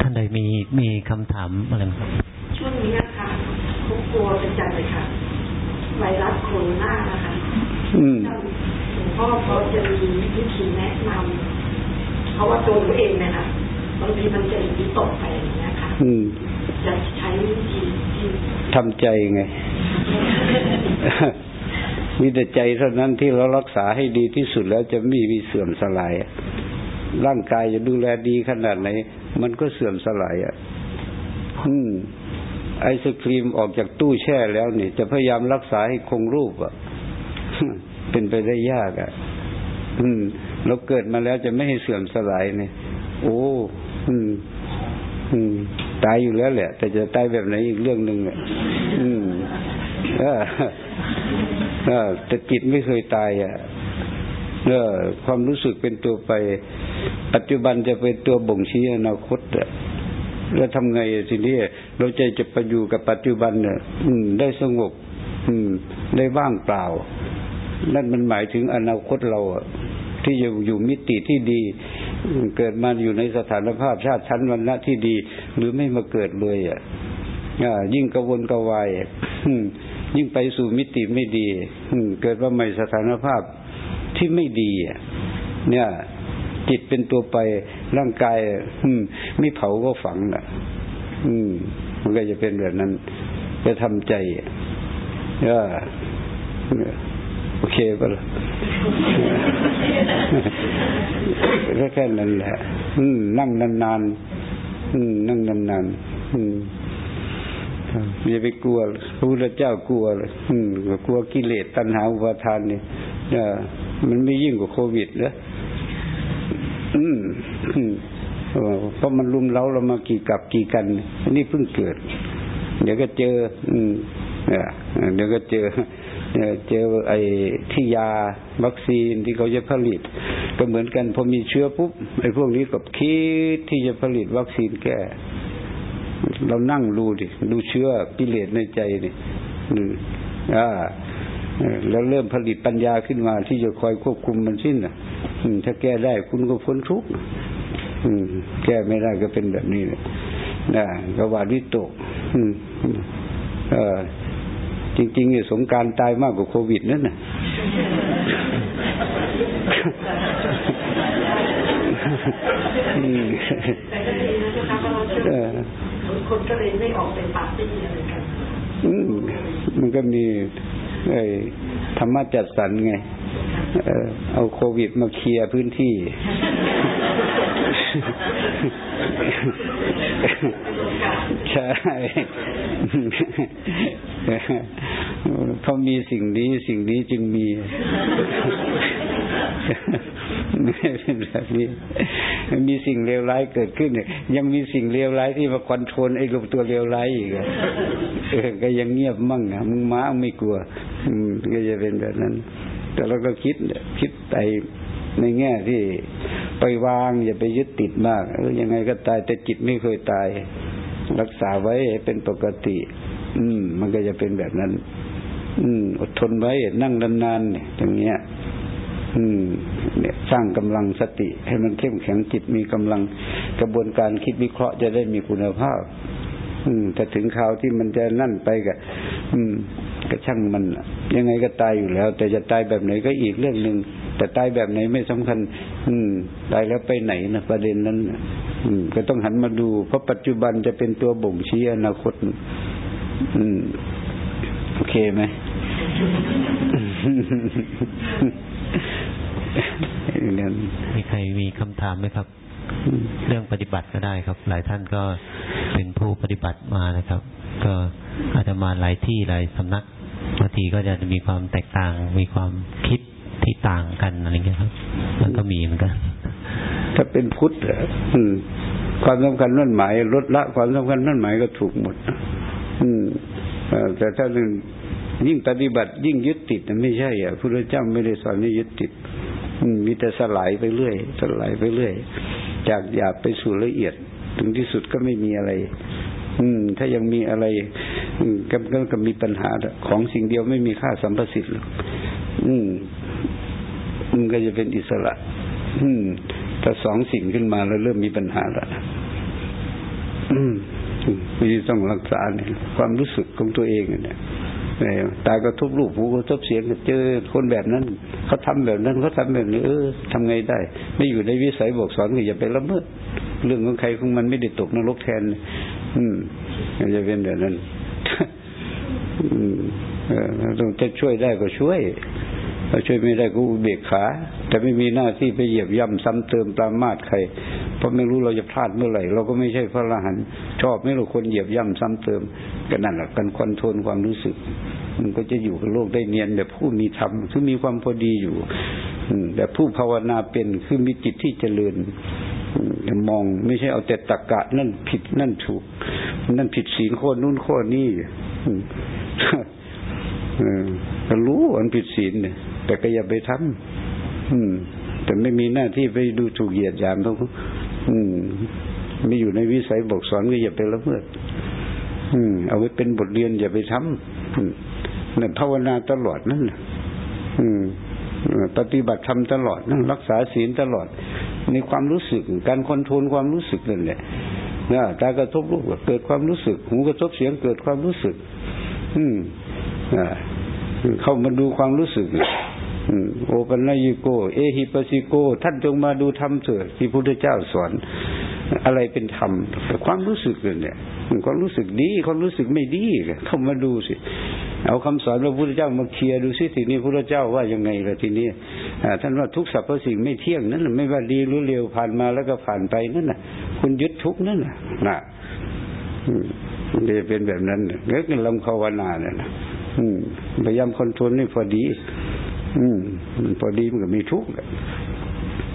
ท่านใดมีมีคำถามอะไรไหมครับ ช่วงนี้นะคะเขากลัวเป็นจังเลยค่ะ ไวรัสโคโรนานะคะอืมหลวงพ่อพอจะมีวิธีแนะนำเพราะว่าตัวหนูเองเนะคะ บางทีมันจะมีตกไปอย่างเงี้ยค่ะอืมจะใช้วิธีที่ทำใจไง มีแต่ใจเท่านั้นที่เรารักษาให้ดีที่สุดแล้วจะไม่มีเสื่อมสลาย ร่างกายจะดูแลดีขนาดไหน มันก็เสื่อมสลายอะอืมไอศครีมออกจากตู้แช่แล้วนี่จะพยายามรักษาให้คงรูปอะ เป็นไปได้ยากอะ อืมเราเกิดมาแล้วจะไม่ให้เสื่อมสลายเนี่ย โอ้ อืม อืม ตายอยู่แล้วแหละ แต่จะตายแบบไหนอีกเรื่องหนึ่งอะอืมเออเออแต่จิตไม่เคยตายอะเออความรู้สึกเป็นตัวไป ปัจจุบันจะเป็นตัวบ่งชี้อนาคตอะแล้วทำไงทีนี้เราใจจะไปอยู่กับปัจจุบันเนี่ยอืม ได้สงบ อืม ได้ว่างเปล่า นั่นมันหมายถึงอนาคตเราอะที่จะอยู่มิติที่ดี เกิดมาอยู่ในสถานภาพชาติชั้นวรรณะที่ดี หรือไม่มาเกิดเลยอะยิ่งกระวนกระวายยิ่งไปสู่มิติไม่ดีเกิดว่าใหม่สถานภาพที่ไม่ดีเนี่ยจิตเป็นตัวไปร่างกายมไม่เผาก็ฝังน่ะอืม มันก็จะเป็นแบบนั้น จะทำใจอะเออโอเคปะล่ะ แค่แค่นั้นแหละ อืม นั่งนานๆอืม นั่งนานๆอืมอย่าไปกลัวพระพุทธเจ้ากลัวเลยอืมกลัวกิเลสตัณหาอุปาทานเนี่ยมันไม่ยิ่งกว่าโควิดเหรออืมเพราะมันรุมเร้าเรามากี่กับกี่กันนนี้เพิ่งเกิด เดี๋ยวก็เจอ อืมเดี๋ยวก็เจอ เนี่ยเจอไอ้ที่ยาวัคซีนที่เขาจะผลิต ก็เหมือนกันพอมีเชื้อปุ๊บไอ้พวกนี้ก็คิดที่จะผลิตวัคซีนแก้ เรานั่งดูดิดูเชื้อกิเลสในใจนี่อืมอ่าแล้วเริ่มผลิตปัญญาขึ้นมาที่จะคอยควบคุมมันสิ้นอะถ้าแก้ได้คุณก็พ้นทุกข์แก้ไม่ได้ก็เป็นแบบนี้แหละนะก็ว่าวิตก อืม เออ จริงๆเนี่ยสงกรารตายมากกว่าโควิดนั่นน่ะอืมแต่ก็ดีนะเจ้าค่ะเพราะเราเชื่เอออคนก็เลยไม่ออกไปปาร์ตี้อะไรกันอืมมันก็มีไอ้ธรรมะจัดสรรไงเออเอาโควิดมาเคลียร์พื้นที่ ใช่ เพราะมีสิ่งนี้สิ่งนี้จึงมีไม่เป็นแบบนี้ มีสิ่งเลวร้ายเกิดขึ้นเนี่ยยังมีสิ่งเลวร้ายที่มาคอนโทรลไอ้ลูกตัวเลวร้ายอีกเออก็ยังเงียบมั่งอะมึงม้าไม่กลัว อืมก็จะเป็นแบบนั้น แต่เราก็คิดคิดไปในแง่ที่ไปวางอย่าไปยึดติดมากเออยังไงก็ตายแต่จิตไม่เคยตาย รักษาไว้เป็นปกติ อืม มันก็จะเป็นแบบนั้น อืม อดทนไว้นั่งนานๆเนี่ยอย่างเงี้ย อืม เนี่ยสร้างกำลังสติ ให้มันเข้มแข็งจิตมีกำลังกระบวนการคิดวิเคราะห์จะได้มีคุณภาพ อืมแต่ถึงคราวที่มันจะนั่นไปกับอืมก็ช่างมัน ยังไงก็ตายอยู่แล้ว แต่จะตายแบบไหนก็อีกเรื่องหนึ่งแต่ตายแบบไหนไม่สำคัญ อืม ตายแล้วไปไหนนะประเด็นนั้นอืม ก็ต้องหันมาดู เพราะปัจจุบันจะเป็นตัวบ่งชี้อนาคตอ โอเคไหมเรื่องมีใครมีคำถามไหมครับ เรื่องปฏิบัติก็ได้ครับ หลายท่านก็เป็นผู้ปฏิบัติมานะครับ ก็อาจจะมาหลายที่หลายสำนักบางทีก็จะมีความแตกต่าง มีความคิดที่ต่างกันอะไรเงี้ยครับ มันก็มีเหมือนกันถ้าเป็นพุทธเหรออืมความสำคัญนั่นหมายลดละความสำคัญนั่นหมายก็ถูกหมดนะ อืมแต่ถ้าเรื่องยิ่งปฏิบัติ ยิ่งยึดติดนะไม่ใช่อะพระพุทธเจ้าไม่ได้สอนให้ยึดติดมมีแต่สลายไปเรื่อยสลายไปเรื่อย จากหยาบไปสู่ละเอียด ถึงที่สุดก็ไม่มีอะไร อืม ถ้ายังมีอะไรอืมก็ก็ก็มีปัญหาของสิ่งเดียวไม่มีค่าสัมประสิทธิ์หรอกอืมมันก็จะเป็นอิสระ อืมถ้าสองสิ่งขึ้นมาแล้วเริ่มมีปัญหาแล้วอืม นี่ต้องรักษาเนี่ยความรู้สึกของตัวเองเนี่ยตายกระทบรูปหูกระทบเสียงเจอคนแบบนั้นเขาทำแบบนั้นเขาทำแบบนี้เออทำไงได้ ไม่อยู่ในวิสัยบอกสอนก็อย่าไปละเมิดเรื่องของใครของมันไม่ได้ตกนรกแทน อืมจะเป็นแบบนั้นอืมเออต้องจะช่วยได้ก็ช่วย ถ้าช่วยไม่ได้ก็อุเบกขา แต่ไม่มีหน้าที่ไปเหยียบย่ำซ้ำเติมปรามาสใคร เพราะไม่รู้เราจะพลาดเมื่อไหร่ เราก็ไม่ใช่พระอรหันต์ชอบไม่รู้คนเหยียบย่ำซ้ำเติมก็นั่นแหละกันคอนโทรลความรู้สึก มันก็จะอยู่กับโลกได้เนียนแบบผู้มีธรรมคือมีความพอดีอยู่แบบผู้ภาวนาเป็นคือมีจิตที่เจริญจะมองไม่ใช่เอาแต่ตะกะ นั่นผิดนั่นถูก นั่นผิดศีลข้อนู้นข้อนี้ก็รู้อันผิดศีลเนี่ย แต่ก็อย่าไปทำอืม แต่ไม่มีหน้าที่ไปดูถูกเหยียดหยามเขาอืมไม่อยู่ในวิสัยบอกสอนก็อย่าไปละเมิดอืม เอาไว้เป็นบทเรียนอย่าไปทำอืมนั่นภาวนาตลอดนั่นอืมปฏิบัติธรรมตลอดนั่นรักษาศีลตลอดในความรู้สึก การคอนโทรลความรู้สึกนั่นแหละนะตากระทบรูปเกิดความรู้สึก หูกระทบเสียงเกิดความรู้สึก อืมอ่าเข้ามาดูความรู้สึก โอปัญญิโก เอหิปัสิโก ท่านจงมาดูธรรมเถิดที่พระพุทธเจ้าสอนอะไรเป็นธรรมความรู้สึกเนี่ยความรู้สึกดีความรู้สึกไม่ดีเข้ามาดูสิ เอาคำสอนพระพุทธเจ้ามาเคลียร์ดูสิทีนี้พระพุทธเจ้าว่ายังไงล่ะทีนี้ท่านว่าทุกสรรพสิ่งไม่เที่ยงนั่นไม่ว่าดีหรือเลวผ่านมาแล้วก็ผ่านไปนั่นน่ะ คุณยึดทุกนั่นน่ะนะจะเป็นแบบนั้นเรื่องลำภาวนาเนี่ยพยายามคอนโทรลให้พอดี อืมพอดีมันก็มีทุกข์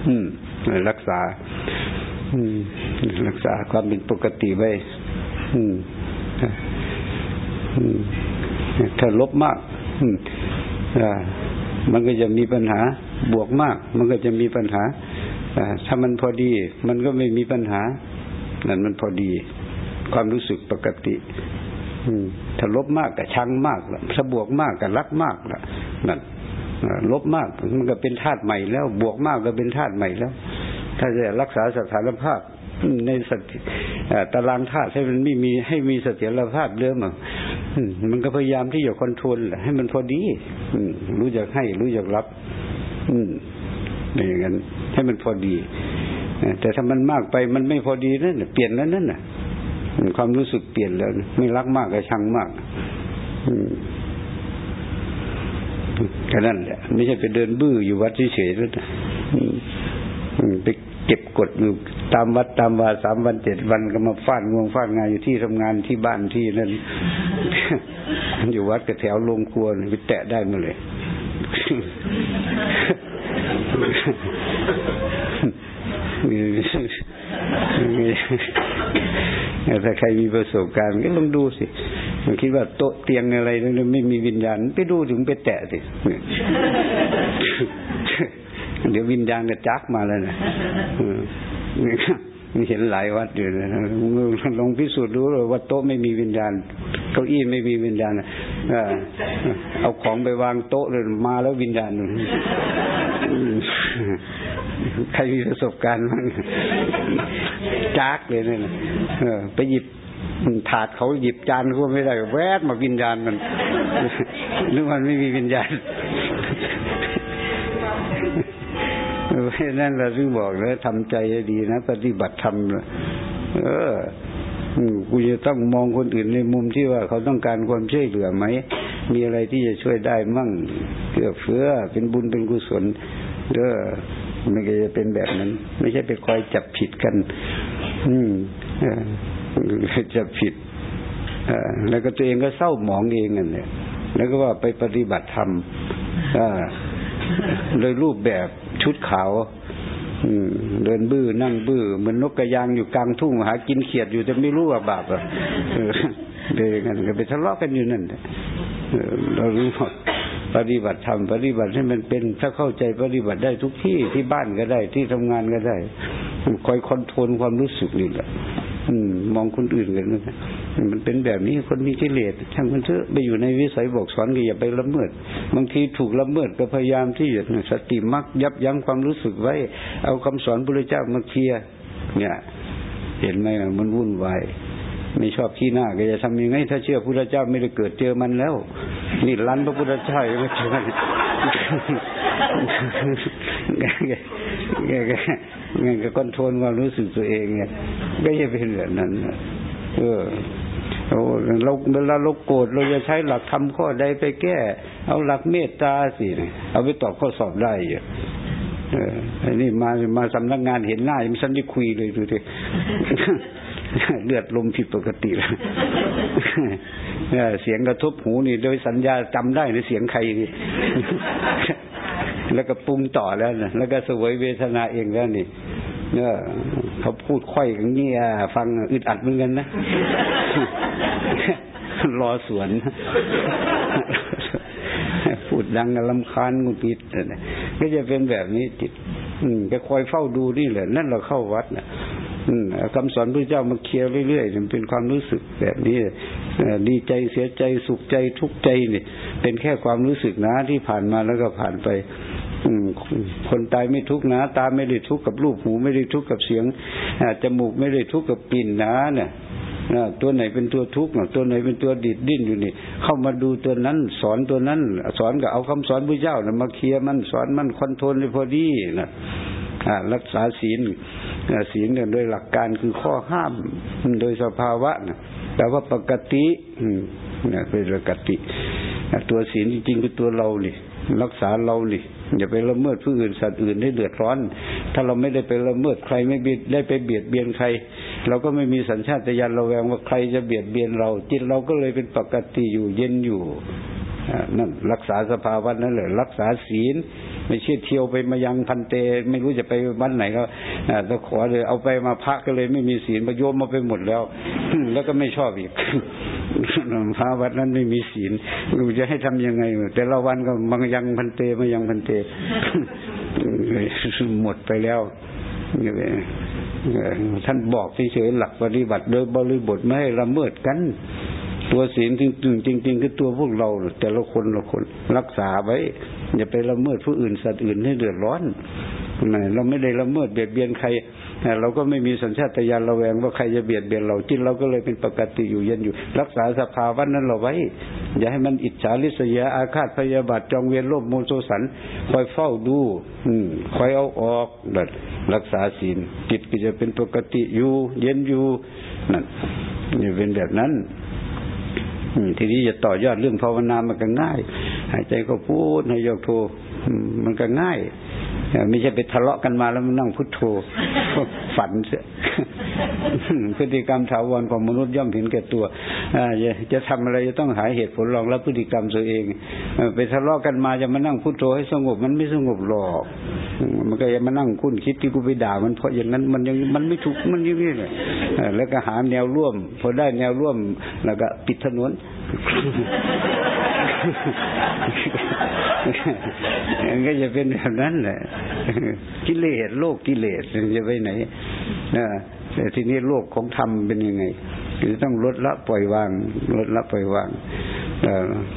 อืมรักษา อืม รักษาความเป็นปกติไว้ อืมถ้าลบมาก อืมอ่ามันก็จะมีปัญหา บวกมาก มันก็จะมีปัญหาอ่าถ้ามันพอดี มันก็ไม่มีปัญหา นั่นมันพอดี ความรู้สึกปกติอืมถ้าลบมากกับชังมากละถ้าบวกมากกับรักมากละนั่น ลบมากมันก็เป็นธาตุใหม่แล้ว บวกมากก็เป็นธาตุใหม่แล้ว ถ้าจะรักษาสถานภาพในสติตารางธาตุให้มันไม่มีให้มีเสถียรภาพเรื่อมมันก็พยายามที่จะคอนโทรลให้มันพอดีรู้จักให้รู้จักรับ อืมอย่างนั้นให้มันพอดีแต่ถ้ามันมากไปมันไม่พอดีนั่นเปลี่ยนแล้วนั่นน่ะความรู้สึกเปลี่ยนแล้ว ไม่รักมากก็ชังมาก อืม แค่นั้นแหละ ไม่ใช่ไปเดินบื้ออยู่วัดเฉยๆแล้วนะไปเก็บกดอยู่ตามวัดตามวาสามวันเจ็ดวันก็มาฟาดงวงฟาดงานอยู่ที่ทำงานที่บ้านที่นั่นอยู่วัดกับแถวลงครัวไปแตะได้มาเลย ถ้าใครมีประสบการณ์ก็ลองดูสิมันคิดว่าโต๊ะเตียงอะไรนั่นไม่มีวิญญาณ ไปดูถึงไปแตะสิเดี๋ยววิญญาณจะจักมาแล้วนะมีเห็นหลายวัดอยู่นะลองพิสูจน์ดูเลยว่าโต๊ะไม่มีวิญญาณ เก้าอี้ไม่มีวิญญาณเอาของไปวางโต๊ะเลยมาแล้ววิญญาณ ใครมีประสบการณ์มั้งจักเลยเนี่ยไปหยิบถาดเขาหยิบจานก็ไม่ได้ แวดมาวิญญาณมันหรือมันไม่มีวิญญาณเพราะนั้นเราถึงบอกเลยทำใจให้ดีนะปฏิบัติธรรมเออกูจะต้องมองคนอื่นในมุมที่ว่าเขาต้องการความช่วยเหลือไหม มีอะไรที่จะช่วยได้มั่งเกื้อเฟื้อเป็นบุญเป็นกุศลเด้อ มันก็จะเป็นแบบนั้น ไม่ใช่ไปคอยจับผิดกัน อืมจับผิดอแล้วก็ตัวเองก็เศร้าหมองเองนั่นแหละแล้วก็ว่าไปปฏิบัติธรรมโดยรูปแบบชุดขาวเดินบื้อนั่งบื้อเหมือนนกกระยางอยู่กลางทุ่งหากินเขียดอยู่แต่ไม่รู้ว่าบาปอะเดินกันก็ไปทะเลาะกันอยู่นั่นเรารู้หมด ปฏิบัติธรรมปฏิบัติให้มันเป็น ถ้าเข้าใจปฏิบัติได้ทุกที่ที่บ้านก็ได้ที่ทำงานก็ได้คอยคอนโทรลความรู้สึกนี่แหละมองคนอื่นกันนะมันเป็นแบบนี้คนมีกิเลสช่างมันเถอะไปอยู่ในวิสัยบอกสอนก็อย่าไปละเมิด บางทีถูกละเมิดก็พยายามที่จะสติมักยับยั้งความรู้สึกไว้ เอาคำสอนพระเจ้ามาเคลียเนี่ย เห็นไหมมันวุ่นวาย ไม่ชอบขี้หน้าก็จะทำยังไง ถ้าเชื่อพระเจ้าไม่ได้เกิดเจอมันแล้ว นี่ลันพระพุทธเจ้าไม่เจอแกก็แกก็คอนโทรลความรู้สึกตัวเองไงก็จะเป็นแบบนั้นเออเราเวลาเราโกรธเราจะใช้หลักทำข้อใดไปแก้ เอาหลักเมตตาสิเอาไปตอบข้อสอบได้อยู่เอออันนี้มามาสำนักงานเห็นหน้ายังฉันได้คุยเลยดูดิ เลือดลมผิดปกติแล้วเสียงกระทบหูนี่โดยสัญญาจำได้ในเสียงใครนี่แล้วก็ปรุงต่อแล้วนะแล้วก็สวยเวทนาเองแล้วนี่เนี่ยเขาพูดค่อยอย่างนี้ฟังอึดอัดเหมือนกันนะรอสวนพูดดังลำคาญงุดงิดก็จะเป็นแบบนี้จิตก็คอยเฝ้าดูนี่แหละ นั่นเราเข้าวัดนะ คำสอนพระเจ้ามาเคลียร์เรื่อยๆมันเป็นความรู้สึกแบบนี้ดีใจเสียใจสุขใจทุกข์ใจเนี่ย เป็นแค่ความรู้สึกนะที่ผ่านมาแล้วก็ผ่านไปคนตายไม่ทุกข์นะ ตาไม่ได้ทุกข์กับรูปหูไม่ได้ทุกข์กับเสียงจมูกไม่ได้ทุกข์กับกลิ่นนะเนี่ยตัวไหนเป็นตัวทุกข์ตัวไหนเป็นตัวดิดดิ้นอยู่นี่ เข้ามาดูตัวนั้น สอนตัวนั้น สอนก็เอาคำสอนพระเจ้านะมาเคลียร์มันสอนมันคอนโทรลเลยพอดีนะ รักษาศีลศีลเนี่ยโดยหลักการคือข้อห้ามโดยสภาวะนะแต่ว่าปกติเนี่ยเป็นปกติตัวศีลจริงๆคือตัวเรานี่รักษาเรานี่อย่าไปละเมิดผู้อื่นสัตว์อื่นให้เดือดร้อน ถ้าเราไม่ได้ไปละเมิดใครไม่ได้ไปเบียดเบียนใคร เราก็ไม่มีสัญชาตญาณระแวงว่าใครจะเบียดเบียนเรา จิตเราก็เลยเป็นปกติอยู่เย็นอยู่นั่นรักษาสภาวะนั่นแหละรักษาศีล ไม่ใช่เที่ยวไปมายังพันเต ไม่รู้จะไปวันไหนก็จะขอเลยเอาไปมาพักก็เลยไม่มีศีลประโยมมาไปหมดแล้ว แล้วก็ไม่ชอบอีกพระวัดนั้นไม่มีศีลจะให้ทํำยังไง แต่ละวันก็มายังพันเตมายังพันเตหมดไปแล้วท่านบอกเฉยๆหลักปฏิบัติโดยบริบทไม่ให้ละเมิดกัน ตัวศีลจริงจริงๆคือตัวพวกเรา แต่ละคนละคน รักษาไว้ อย่าไปละเมิดผู้อื่นสัตว์อื่นให้เดือดร้อนเราไม่ได้ละเมิดเบียดเบียนใครเราก็ไม่มีสัญชาตญาณระแวงว่าใครจะเบียดเบียนเราจิตเราก็เลยเป็นปกติอยู่เย็นอยู่ รักษาสภาวะนั้นเราไว้ อย่าให้มันอิจฉาริษยาอาฆาตพยาบาทจองเวียนโลภโมโสสันคอยเฝ้าดู อืคอยเอาออกนั่นรักษาศีลจิตก็จะเป็นปกติอยู่ เย็นอยู่นั่นนี่เป็นแบบนั้น ทีนี้จะต่อยอดเรื่องภาวนามันก็ง่าย หายใจก็พูดให้ยกโทมันก็ง่าย ไม่ใช่ไปทะเลาะกันมาแล้วมันนั่งพุทโธฝันเสียพฤติกรรมถาวรของมนุษย์ย่อมเห็นแก่ตัวจะทำอะไรจะต้องหาเหตุผลรองรับพฤติกรรมตัวเองไปทะเลาะกันมาจะมานั่งพุทโธให้สงบมันไม่สงบหรอก มันก็จะมานั่งคุ้นคิดที่กูไปด่า มันเพราะอย่างนั้นมันยังมันไม่ถูกมันยังนี่เลยแล้วก็หาแนวร่วม พอได้แนวร่วมแล้วก็ปิดถนน ก็จะเป็นแบบนั้นแหละกิเลสโลกกิเลสจะไปไหนนะแต่ทีนี้โลกของธรรมเป็นยังไงคือต้องลดละปล่อยวาง ลดละปล่อยวาง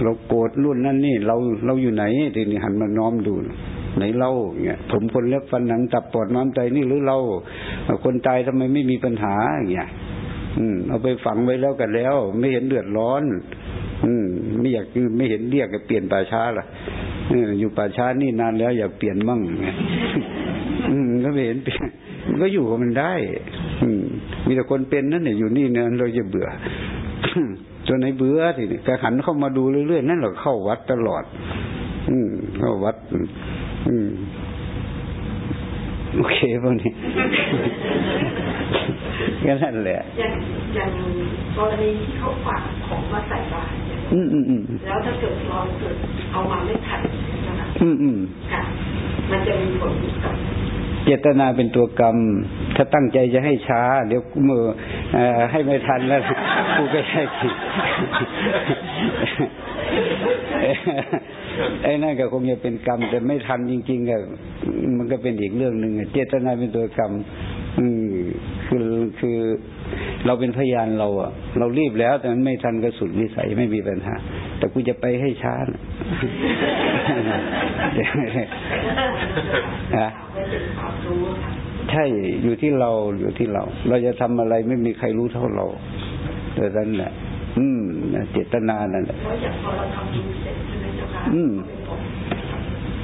เราโกรธรุ่นนั่นนี่ เราเราอยู่ไหนทีนี้หันมาน้อมดูไหนเล่าเงี้ยผมคนเล็บฟันหนังตับปอดน้ำใจนี่หรือเราคนตายทำไมไม่มีปัญหาอย่างเงี้ยอืม เอาไปฝังไว้แล้วกันแล้ว ไม่เห็นเดือดร้อน อืม ไม่อยากไม่เห็นเรียกจะเปลี่ยนป่าช้าล่ะ อยู่ป่าช้านี่นานแล้วอยากเปลี่ยนมั่งอืมก็ไม่เห็นเปลี่ยนก็อยู่กับมันได้ อืม มีแต่คนเป็นนั่นเนี่ยอยู่นี่เนี่ยเราจะเบื่อจนไหนเบื่อทีนี้แต่หันเข้ามาดูเรื่อยๆนั่นเราเข้าวัดตลอด อืม เข้าวัด อืมโอเคพวกนี้ก็นั่นแหละอย่างอย่างกรณีที่เขาฝากของมาใส่บาตรเนี่ย อืมอืมอืมแล้วถ้าเกิดเราเกิดเอามาไม่ทันนะคะอืมอืมค่ะ มันจะมีผลกับเจตนาเป็นตัวกรรม ถ้าตั้งใจจะให้ช้า เดี๋ยวมือเอ่อให้ไม่ทันแล้วกูก็ให้ผิดไอ้นั่นก็คงจะเป็นกรรม แต่ไม่ทันจริงๆก็มันก็เป็นอีกเรื่องหนึ่งอะเจตนาเป็นตัวกรรม อืมคือคือ เราเป็นพยานเราอะเรารีบแล้วแต่มันไม่ทันก็สุดวิสัยไม่มีปัญหา แต่กูจะไปให้ช้านะฮะไม่เป็นความรู้ค่ะใช่อยู่ที่เราอยู่ที่เรา เราจะทำอะไรไม่มีใครรู้เท่าเราแต่นั้นแหละอืมเจตนานั่นแหละเพราะอย่างพอเราทำบุญเสร็จใช่ไหมเจ้าค่ะอืมเป็นผล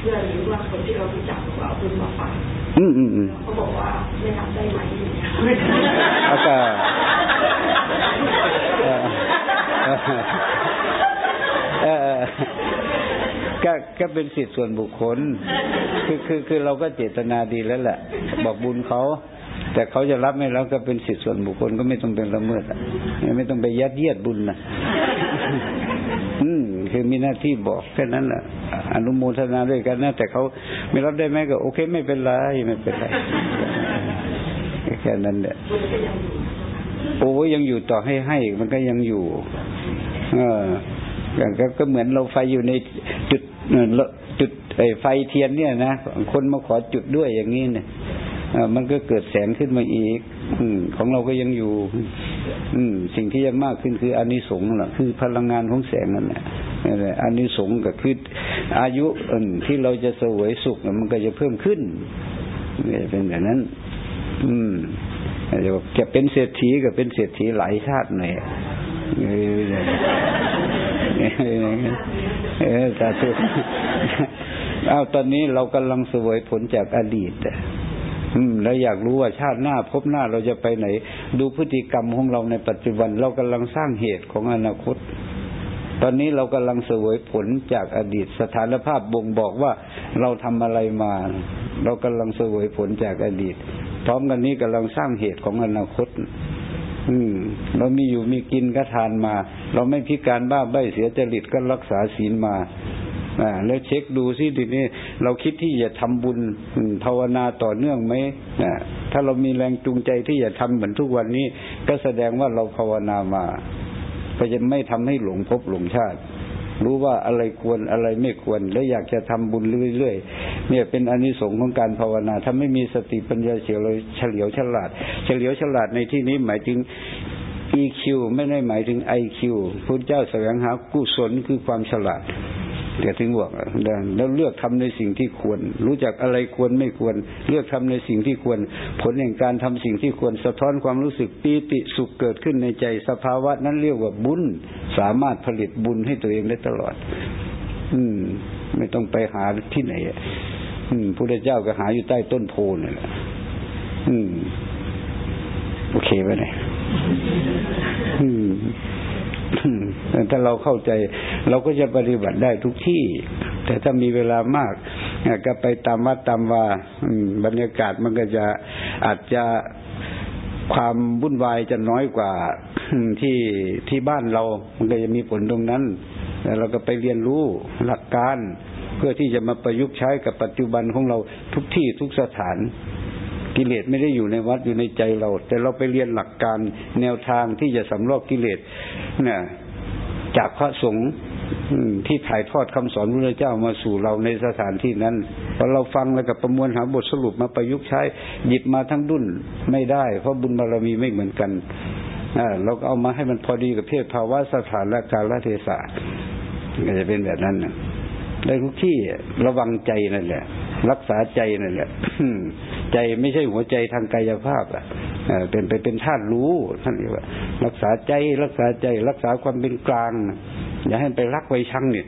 เพื่อนหรือว่าคนที่เรารู้จักบอกว่าเอาบุญมาฝาก อืมอืมอืมเขาบอกว่าไม่ทำได้ไหมอย่างเงี้ยแล้วก็เออเออก็ก็เป็นสิทธิส่วนบุคคล คือคือคือเราก็เจตนาดีแล้วแหละ บอกบุญเขาแต่เขาจะรับไม่รับก็เป็นสิทธิส่วนบุคคลก็ไม่ต้องเป็นละเมิดอะไม่ต้องไปยัดเยียดบุญนะ อืมคือมีหน้าที่บอกแค่นั้นแหละอนุโมทนาด้วยกันนะแต่เขาไม่รับได้ไหมก็ โอเค ไม่เป็นไรไม่เป็นไรแค่นั้นแหละโอ้ยังอยู่ต่อให้ให้ มันก็ยังอยู่ เอออย่างก็ก็เหมือนเราไฟอยู่ในจุดจุดไอ้ไฟเทียนเนี่ยนะคนมาขอจุดด้วยอย่างนี้เนี่ยอ่อมันก็เกิดแสงขึ้นมาอีก อืม ของเราก็ยังอยู่ อืม สิ่งที่ยังมากขึ้นคืออานิสงส์ล่ะคือพลังงานของแสงนั่นแหละนั่นแหละอานิสงส์ก็คืออายุอที่เราจะสวยสุขมันก็จะเพิ่มขึ้นเป็นแบบนั้น อืมจะจะเป็นเศรษฐีก็เป็นเศรษฐีหลายชาติหน่อยเออสาธุอ้าวตอนนี้เรากำลังสวยผลจากอดีต อะอืมแล้วอยากรู้ว่าชาติหน้าพบหน้าเราจะไปไหน ดูพฤติกรรมของเราในปัจจุบัน เรากำลังสร้างเหตุของอนาคต ตอนนี้เรากำลังเสวยผลจากอดีตสถานภาพบ่งบอกว่าเราทำอะไรมา เรากำลังเสวยผลจากอดีต พร้อมกันนี้กำลังสร้างเหตุของอนาคตอืมเรามีอยู่มีกินก็ทานมา เราไม่พิการบ้าใบเสียจริตก็รักษาศีลมา อ่าแล้วเช็คดูสิทีนี้เราคิดที่จะทำบุญภาวนาต่อเนื่องไหมอ่าถ้าเรามีแรงจูงใจที่จะทำเหมือนทุกวันนี้ ก็แสดงว่าเราภาวนามาก็จะไม่ทำให้หลงภพหลงชาติ รู้ว่าอะไรควรอะไรไม่ควร แล้วอยากจะทำบุญเรื่อยๆเนี่ยเป็นอานิสงส์ของการภาวนา ถ้าไม่มีสติปัญญาเฉลียวเฉลียวฉลาด เฉลียวฉลาดในที่นี้หมายถึง EQ ไม่ได้หมายถึง IQ พุทธเจ้าแสวงหากุศลคือความฉลาด เดี๋ยวถึงบอกแล้วเลือกทำในสิ่งที่ควร รู้จักอะไรควรไม่ควร เลือกทำในสิ่งที่ควร ผลแห่งการทำสิ่งที่ควรสะท้อนความรู้สึกปีติสุขเกิดขึ้นในใจสภาวะนั้นเรียกว่าบุญ สามารถผลิตบุญให้ตัวเองได้ตลอด อืม ไม่ต้องไปหาที่ไหนอืมพระเจ้าก็หาอยู่ใต้ต้นโพนี่แหละอืม โอเคไหมเนี่ยอืม ถ้าเราเข้าใจเราก็จะปฏิบัติได้ทุกที่ แต่ถ้ามีเวลามากก็ไปตามวัดตามว่าบรรยากาศมันก็จะอาจจะความวุ่นวายจะน้อยกว่าที่ที่บ้านเรา มันก็จะมีผลตรงนั้นแต่เราก็ไปเรียนรู้หลักการ เพื่อที่จะมาประยุกต์ใช้กับปัจจุบันของเราทุกที่ทุกสถาน กิเลสไม่ได้อยู่ในวัดอยู่ในใจเรา แต่เราไปเรียนหลักการแนวทางที่จะสำรอกกิเลสเนี่ย จากพระสงฆ์ที่ถ่ายทอดคำสอนพระเจ้ามาสู่เราในสถานที่นั้นพอเราฟังแล้วกับประมวลหาบทสรุปมาประยุกต์ใช้หยิบมาทั้งดุนไม่ได้ เพราะบุญบารมีไม่เหมือนกันเราก็เอามาให้มันพอดีกับเพศภาวะสถานและการลเทศะก็จะเป็นแบบนั้นนะในทุกที่ระวังใจนั่นแหละ รักษาใจนั่นแหละใจไม่ใช่หัวใจทางกายภาพอะ เออเป็นไปเป็นธาตุรู้ท่านเรียกว่า รักษาใจรักษาใจ รักษาความเป็นกลาง อย่าให้ไปรักไปชังเนี่ย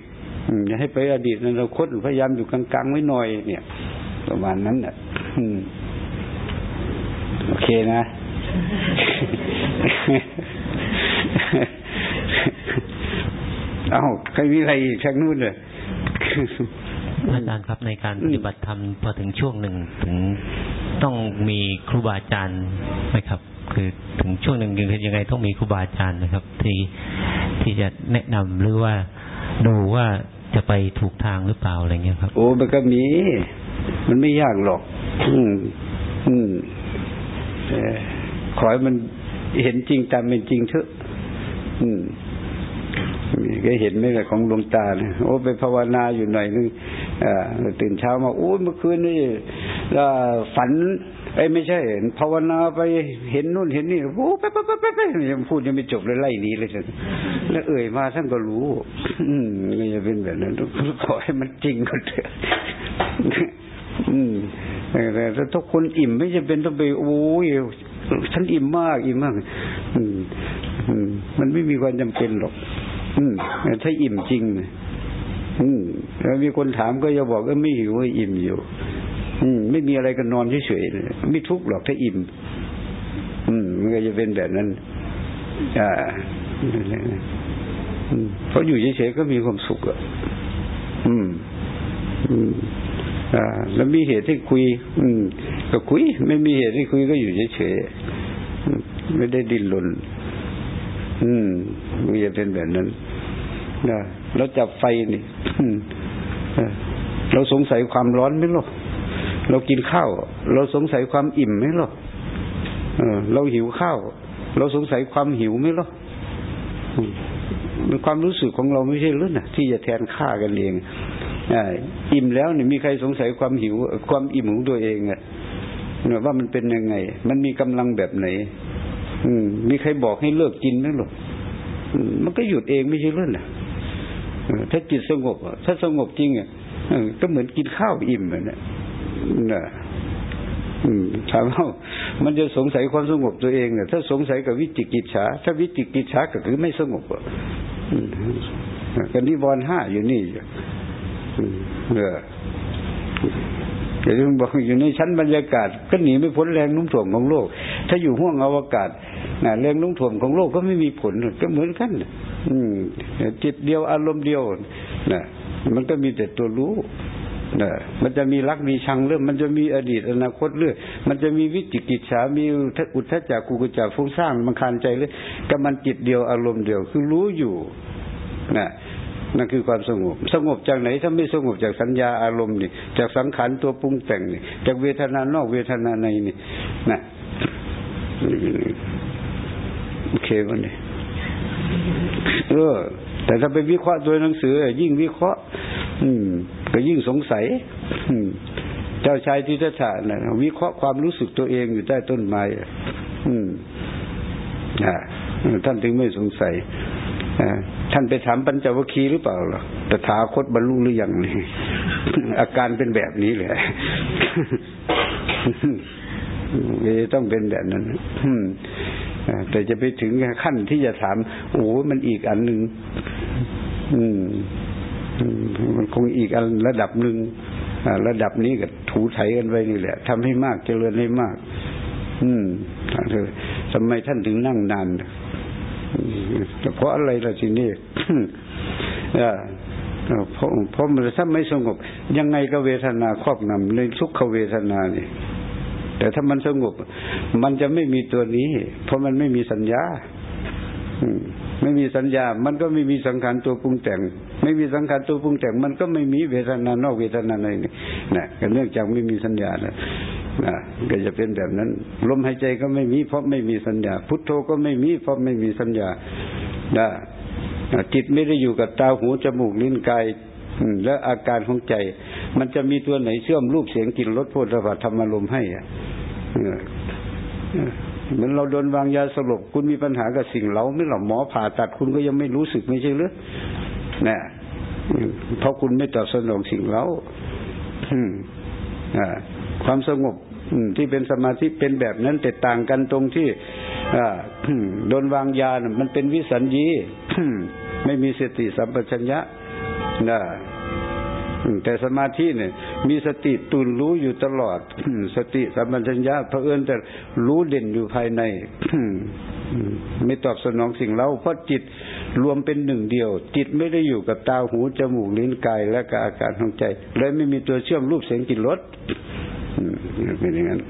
อย่าให้ไปอดีตอนาคตพยายามอยู่กลางๆไว้หน่อย เนี่ย ประมาณนั้นอะอืมโอเคนะเอาใครมีอะไรอีกทางนู้นเลยอาจารย์ครับในการปฏิบัติธรรมพอถึงช่วงหนึ่งถึง ต้องมีครูบาอาจารย์ไหมครับ คือถึงช่วงหนึ่งยังไงต้องมีครูบาอาจารย์นะครับ ที่ที่จะแนะนำหรือว่าดูว่าจะไปถูกทางหรือเปล่าอะไรเงี้ยครับ โอ้มันก็มี มันไม่ยากหรอกอืมอืมเอขอให้มันเห็นจริงตามเป็นจริงเถอะ อืม ก็เห็นไหมล่ะของดวงตาเนี่ยโอ้ไปภาวนาอยู่หน่อยนึงอ่าตื่นเช้ามาโอ้เมื่อคืนนี่ฝันไอ้ไม่ใช่ภาวนาไปเห็นนู่นเห็นนี่โอ้ไปไปไปไปไปยังพูดยังไม่จบเลยไล่นี้เลยฉันแล้วเอ่ยมาท่านก็รู้ อืมก็จะเป็นแบบนั้นขอให้มันจริงก็เถอะอืมแต่ถ้าทุกคนอิ่มไม่จำเป็นต้องไปโอ้ยฉันอิ่มมากอิ่มมาก อืมอืมมันไม่มีความจำเป็นหรอก อืมถ้าอิ่มจริงอืมแล้วมีคนถามก็จะบอกว่าไม่หิวอิ่มอยู่ อืม ไม่มีอะไรก็นอนเฉยๆไม่ทุกข์หรอกถ้าอิ่ม อืม มันก็จะเป็นแบบนั้น อ่าเพราะอยู่เฉยๆก็มีความสุขอะอืม อืมอ่า แล้วมีเหตุที่คุย อืม ก็คุย ไม่มีเหตุที่คุยก็อยู่เฉยๆไม่ได้ดิ้นรน อืมมันจะเป็นแบบนั้นนะเราจับไฟนี่เราสงสัยความร้อนไหมล่ะเรากินข้าว เราสงสัยความอิ่มไหมล่ะเราหิวข้าว เราสงสัยความหิวไหมล่ะมันความรู้สึกของเราไม่ใช่หรือนะที่จะแทนค่ากันเองอิ่มแล้วเนี่ยมีใครสงสัยความหิว ความอิ่มของตัวเองอะว่ามันเป็นยังไง มันมีกำลังแบบไหน อืม มีใครบอกให้เลิกกินไหมหรอกมันก็หยุดเองไม่ใช่เรื่องนะถ้าจิตสงบถ้าสงบจริงอะก็เหมือนกินข้าวอิ่มเลยนะนะถามว่ามันจะสงสัยความสงบตัวเองเนี่ยถ้าสงสัยกับวิจิกิจฉาถ้าวิจิกิจฉาก็คือไม่สงบอะกันนิวรณ์ห้าอยู่นี่เออแต่ที่บอกอยู่ในชั้นบรรยากาศ ก็หนีไม่พ้นแรงนุ่มถ่วงของโลก ถ้าอยู่ห้วงอวกาศ นะแรงนุ่มถ่วงของโลกก็ไม่มีผลก็เหมือนกันอืมจิตเดียวอารมณ์เดียวนะมันก็มีแต่ตัวรู้นะมันจะมีรักมีชังเรื่องมันจะมีอดีตอนาคตเรื่องมันจะมีวิจิกิจฉามีอุทธจักกุกุจักฟุ้งซ่านมันคานใจเลยก็มันจิตเดียวอารมณ์เดียวคือรู้อยู่นะนั่นคือความสงบ สงบจากไหนถ้าไม่สงบจากสัญญาอารมณ์นี่จากสังขารตัวปรุงแต่งนี่จากเวทนานอกเวทนาในนี่นะ โอเควันนี้เออ แต่ถ้าไปวิเคราะห์ตัวหนังสือ ยิ่งวิเคราะห์ อืม ก็ยิ่งสงสัย อืม เจ้าชายทิฏฐานะวิเคราะห์ความรู้สึกตัวเองอยู่ใต้ต้นไม้อืมอ่าท่านถึงไม่สงสัยท่านไปถามปัญจวัคคีย์หรือเปล่าล่ะตถาคตบรรลุหรือยังนี่อาการเป็นแบบนี้เลยต้องเป็นแบบนั้น แต่จะไปถึงขั้นที่จะถามโอ้มันอีกอันหนึ่งมันคงอีกอันระดับหนึ่งระดับนี้ก็ถูไถกันไปนี่แหละทำให้มากเจริญให้มาก อืมทำไมท่านถึงนั่งนานเพราะอะไรล่ะทีนี้เพราะเพราะมันถ้าไม่สงบ ยังไงก็เวทนาครอบงำในทุกขเวทนานี่ แต่ถ้ามันสงบ มันจะไม่มีตัวนี้ เพราะมันไม่มีสัญญาไม่มีสัญญา มันก็ไม่มีสังขารตัวปรุงแต่ง ไม่มีสังขารตัวปรุงแต่ง มันก็ไม่มีเวทนานอกเวทนาในนี่นะเนื่องจากไม่มีสัญญานะนะก็จะเป็นแบบนั้น ลมหายใจก็ไม่มีเพราะไม่มีสัญญา พุทโธก็ไม่มีเพราะไม่มีสัญญานะจิตไม่ได้อยู่กับตาหูจมูกลิ้นกาย และอาการของใจ มันจะมีตัวไหนเชื่อมรูปเสียงกลิ่นรสโผฏฐัพธรรมารมให้อะเหมือนเราโดนวางยาสลบคุณมีปัญหากับสิ่งเราไม่หรอหมอผ่าตัดคุณก็ยังไม่รู้สึกไม่ใช่หรือนะเพราะคุณไม่ตอบสนองสิ่งเราความสงบที่เป็นสมาธิเป็นแบบนั้นแต่ต่างกันตรงที่โดนวางยานะมันเป็นวิสัญญีไม่มีสติสัมปชัญญะ นะแต่สมาธิเนี่ย มีสติตุนรู้อยู่ตลอด สติสัมปชัญญะเพราเอิญแต่รู้เด่นอยู่ภายในไม่ตอบสนองสิ่งเล่าเพราะจิตรวมเป็นหนึ่งเดียว จิตไม่ได้อยู่กับตาหูจมูกลิ้นกายและกับอาการของใจเลยไม่มีตัวเชื่อมรูปเสียงกลิ่นรสเป็นอย่างนั้น